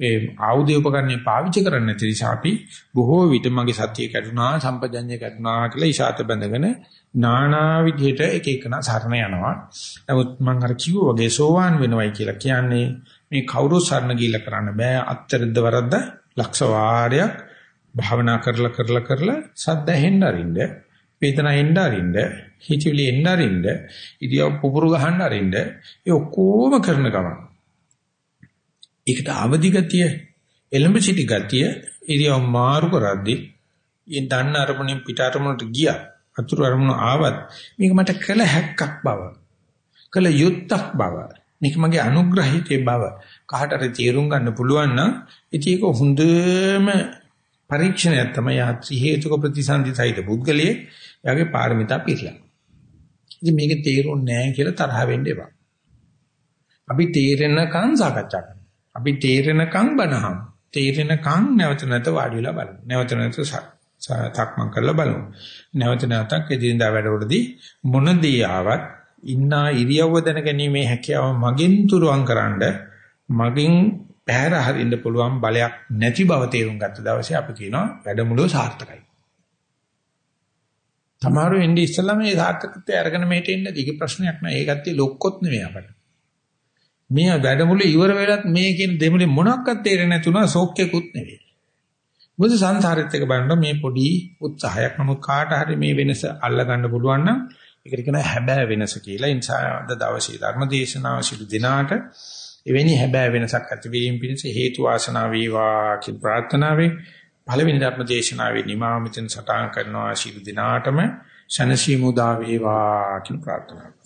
ඒ ආයුධ උපකරණේ පාවිච්චි කරන්නේ නැති නිසා අපි බොහෝ විට මගේ සතිය කැඩුනා සම්පජඤ්ඤය කැඩුනා කියලා ඉෂාත බැඳගෙන නානා විදිහට එක එකන සරණ යනවා. නමුත් මම අර කිව්වා වගේ සෝවාන් වෙනවයි කියලා කියන්නේ මේ කවුරු සරණ ගිහිල්ලා කරන්න බෑ අත්තරද්ද වරද්ද ලක්ෂ වාරයක් භාවනා කරලා කරලා කරලා සද්ද ඇහෙන්න අරින්න වේදනා එන්න අරින්න හිතවිලි එන්න අරින්න ඉදියව පුපුරු ගහන්න අරින්න ඒ ඔක්කොම කරන ගමන් ඒකට අවදි ගතිය එලඹ සිටි ගතිය ඉරියව් මාරු කරද්දී ඊ දන්න අරමුණෙන් පිට අරමුණට ගියා අතුරු අරමුණ ආවත් මේක මට කළ හැක්කක් බව කළ යුත්තක් බව මේක මගේ අනුග්‍රහිතේ බව කාට හරි තේරුම් ගන්න පුළුවන් නම් ඉතින් ඒක හොඳම පරීක්ෂණයක් තමයි යාත්‍රි හේතුක ප්‍රතිසන්දි සහිත පුද්ගලයේ යාගේ පාරමිතා පිළිලා. ඉතින් මේක තේරුන්නේ නැහැ කියලා තරහ වෙන්න එපා. අපි තේරෙනකන් සාකච්ඡා කරනවා. අපි තේරෙනකන් බනහම්. තේරෙනකන් නැවත නැවත වාඩි වෙලා බලමු. නැවත නැවත තක්මන් කරලා බලමු. නැවත නැවතක් එදිනදා වැඩවලදී මොන දේ ආවත් ඉන්නා ඉරියව්ව දැනගැනීමේ හැකියාව මගින් තුරුවන් කරන්න මගින් පැහැර හරින්න පුළුවන් බලයක් නැති බව තේරුම් ගත්ත දවසේ අපි කියනවා වැඩමුළුව සාර්ථකයි. තමාරු එන්නේ ඉස්සලා මේ සාර්ථකත්වය අරගෙන මෙහෙට එන්න දිග ප්‍රශ්නයක් නෑ. ඒ ගැත්තේ ලොක්කොත් නෙවෙයි අපට. මේ වැඩමුළු ඉවර වෙලත් මේ කියන දෙමුලේ මොනක්වත් තේරෙන්නේ නැතුණා සෝක්කේකුත් නෙවෙයි. මොකද සංසාරෙත් එක බලනකොට මේ පොඩි උත්සාහයක් නමුත් කාට හරි මේ වෙනස අල්ල ගන්න පුළුවන් නම් ඒකට කියනවා හැබෑ වෙනස කියලා. ඒ නිසා අද දවසේ ධර්ම දේශනාව සිදු දිනාට එවැනි හැබෑ වෙනසක් ඇතිවීම පිණිස හේතු වාසනා වේවා කියන ප්‍රාර්ථනාවෙන් පළවෙනි ධර්ම දේශනාවේ නිමා මෙතන සටහන් කරනවා සිදු දිනාටම ශනසීමුදා වේවා කියන ප්‍රාර්ථනාව.